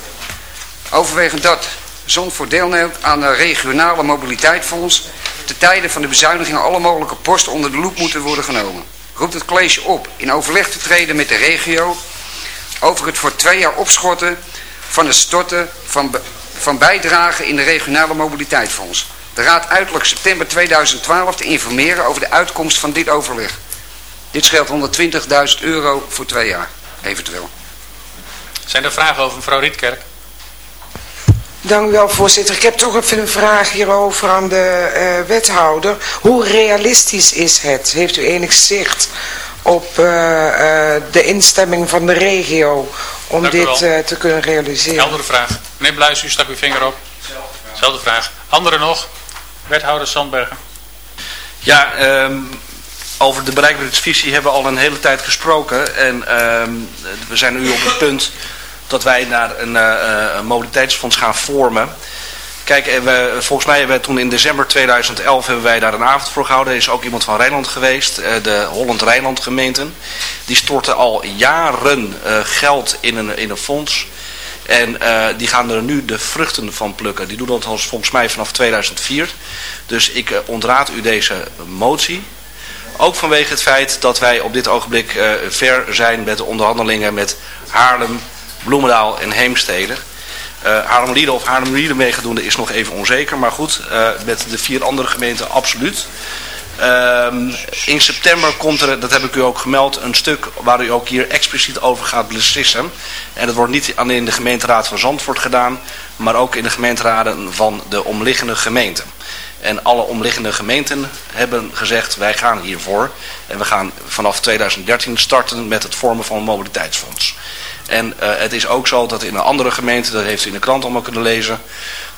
Overwegend dat Zandvoort deelneemt aan de regionale mobiliteitsfonds... te tijde van de bezuiniging alle mogelijke posten onder de loep moeten worden genomen. Roept het college op in overleg te treden met de regio over het voor twee jaar opschorten van het storten van, van bijdragen in de regionale mobiliteitsfonds. De raad uiterlijk september 2012 te informeren over de uitkomst van dit overleg. Dit scheelt 120.000 euro voor twee jaar, eventueel. Zijn er vragen over mevrouw Rietkerk? Dank u wel, voorzitter. Ik heb toch even een vraag hierover aan de uh, wethouder. Hoe realistisch is het? Heeft u enig zicht op uh, uh, de instemming van de regio om Dank dit te kunnen realiseren? Heldere vraag. Meneer Bluis, u stak uw vinger op. Zelfde vraag. Anderen nog? Wethouder Sandbergen. Ja, um, over de bereikbaarheidsvisie hebben we al een hele tijd gesproken. En um, we zijn nu op het punt dat wij naar een, uh, een mobiliteitsfonds gaan vormen. Kijk, we, volgens mij hebben we toen in december 2011 hebben wij daar een avond voor gehouden. Er is ook iemand van Rijnland geweest, de Holland-Rijnland gemeenten. Die storten al jaren geld in een, in een fonds. En die gaan er nu de vruchten van plukken. Die doen dat al volgens mij vanaf 2004. Dus ik ontraad u deze motie. Ook vanwege het feit dat wij op dit ogenblik ver zijn met de onderhandelingen met Haarlem, Bloemendaal en Heemstede. Uh, Haarlem-Lieden of Haarlem-Lieden meegedoende is nog even onzeker. Maar goed, uh, met de vier andere gemeenten absoluut. Um, in september komt er, dat heb ik u ook gemeld, een stuk waar u ook hier expliciet over gaat beslissen. En dat wordt niet alleen in de gemeenteraad van Zandvoort gedaan, maar ook in de gemeenteraden van de omliggende gemeenten. En alle omliggende gemeenten hebben gezegd, wij gaan hiervoor. En we gaan vanaf 2013 starten met het vormen van een mobiliteitsfonds. En uh, het is ook zo dat in een andere gemeente, dat heeft u in de krant allemaal kunnen lezen,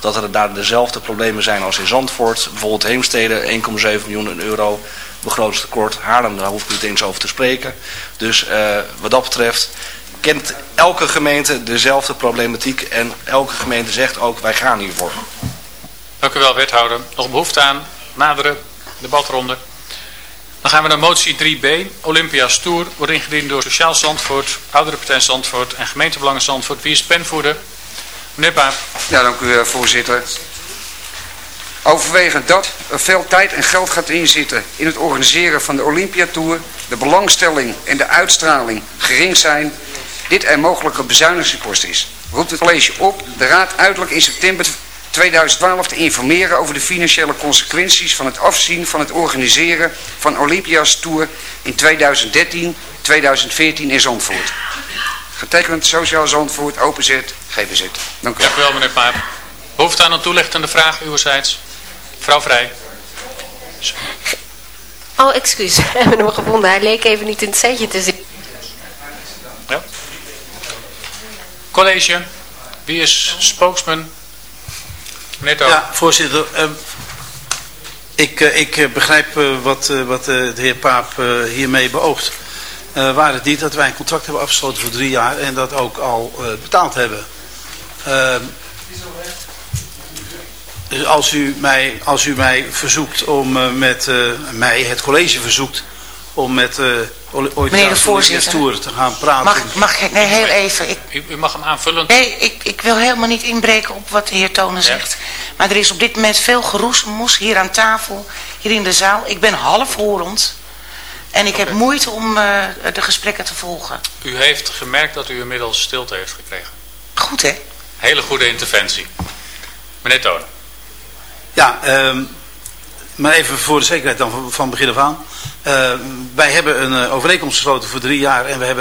dat er daar dezelfde problemen zijn als in Zandvoort. Bijvoorbeeld Heemstede, 1,7 miljoen euro begrotingstekort. Haarlem, daar hoef ik niet eens over te spreken. Dus uh, wat dat betreft kent elke gemeente dezelfde problematiek en elke gemeente zegt ook, wij gaan hiervoor. Dank u wel, wethouder. Nog behoefte aan nadere debatronde? Dan gaan we naar motie 3b. Olympia's Tour wordt ingediend door Sociaal Zandvoort, Oudere Partij Zandvoort en Gemeentebelangen Zandvoort. Wie is penvoerder? Meneer Paap. Ja, dank u voorzitter. Overwegend dat er veel tijd en geld gaat inzitten in het organiseren van de Olympiatour, de belangstelling en de uitstraling gering zijn, dit er mogelijke bezuinigingskost is. Roept het college op de raad uiterlijk in september 2012 te informeren over de financiële consequenties van het afzien van het organiseren van Olympia's Tour in 2013, 2014 in Zandvoort. Getekend Sociaal Zandvoort, openzet, GBZ. Dank u. Dank u wel meneer Paap. Behoefte aan een toelichtende vraag uwerzijds? Mevrouw Vrij. Oh, excuus. We hebben hem gevonden. Hij leek even niet in het setje te zitten. Ja. College. Wie is spokesman? Ja, voorzitter. Uh, ik, uh, ik begrijp uh, wat, wat de heer Paap hiermee beoogt. waar het niet dat wij een contract hebben afgesloten voor drie jaar en dat ook al betaald hebben. Ehm, dus als u mij, als u mij verzoekt om met mij, het college verzoekt, om met uh, ooit Meneer de voorzitter. Tour te gaan praten. Mag, mag ik, nee, heel even. Ik, u, u, mag hem aanvullen. Nee, ik, ik wil helemaal niet inbreken op wat de heer Tonen zegt. Maar er is op dit moment veel geroezemoes hier aan tafel, hier in de zaal. Ik ben halfhorend. En ik heb moeite om uh, de gesprekken te volgen. U heeft gemerkt dat u inmiddels stilte heeft gekregen. Goed, hè? Hele goede interventie. Meneer Tonen. Ja, um, maar even voor de zekerheid dan van, begin af aan. Uh, wij hebben een uh, overeenkomst gesloten voor drie jaar en we hebben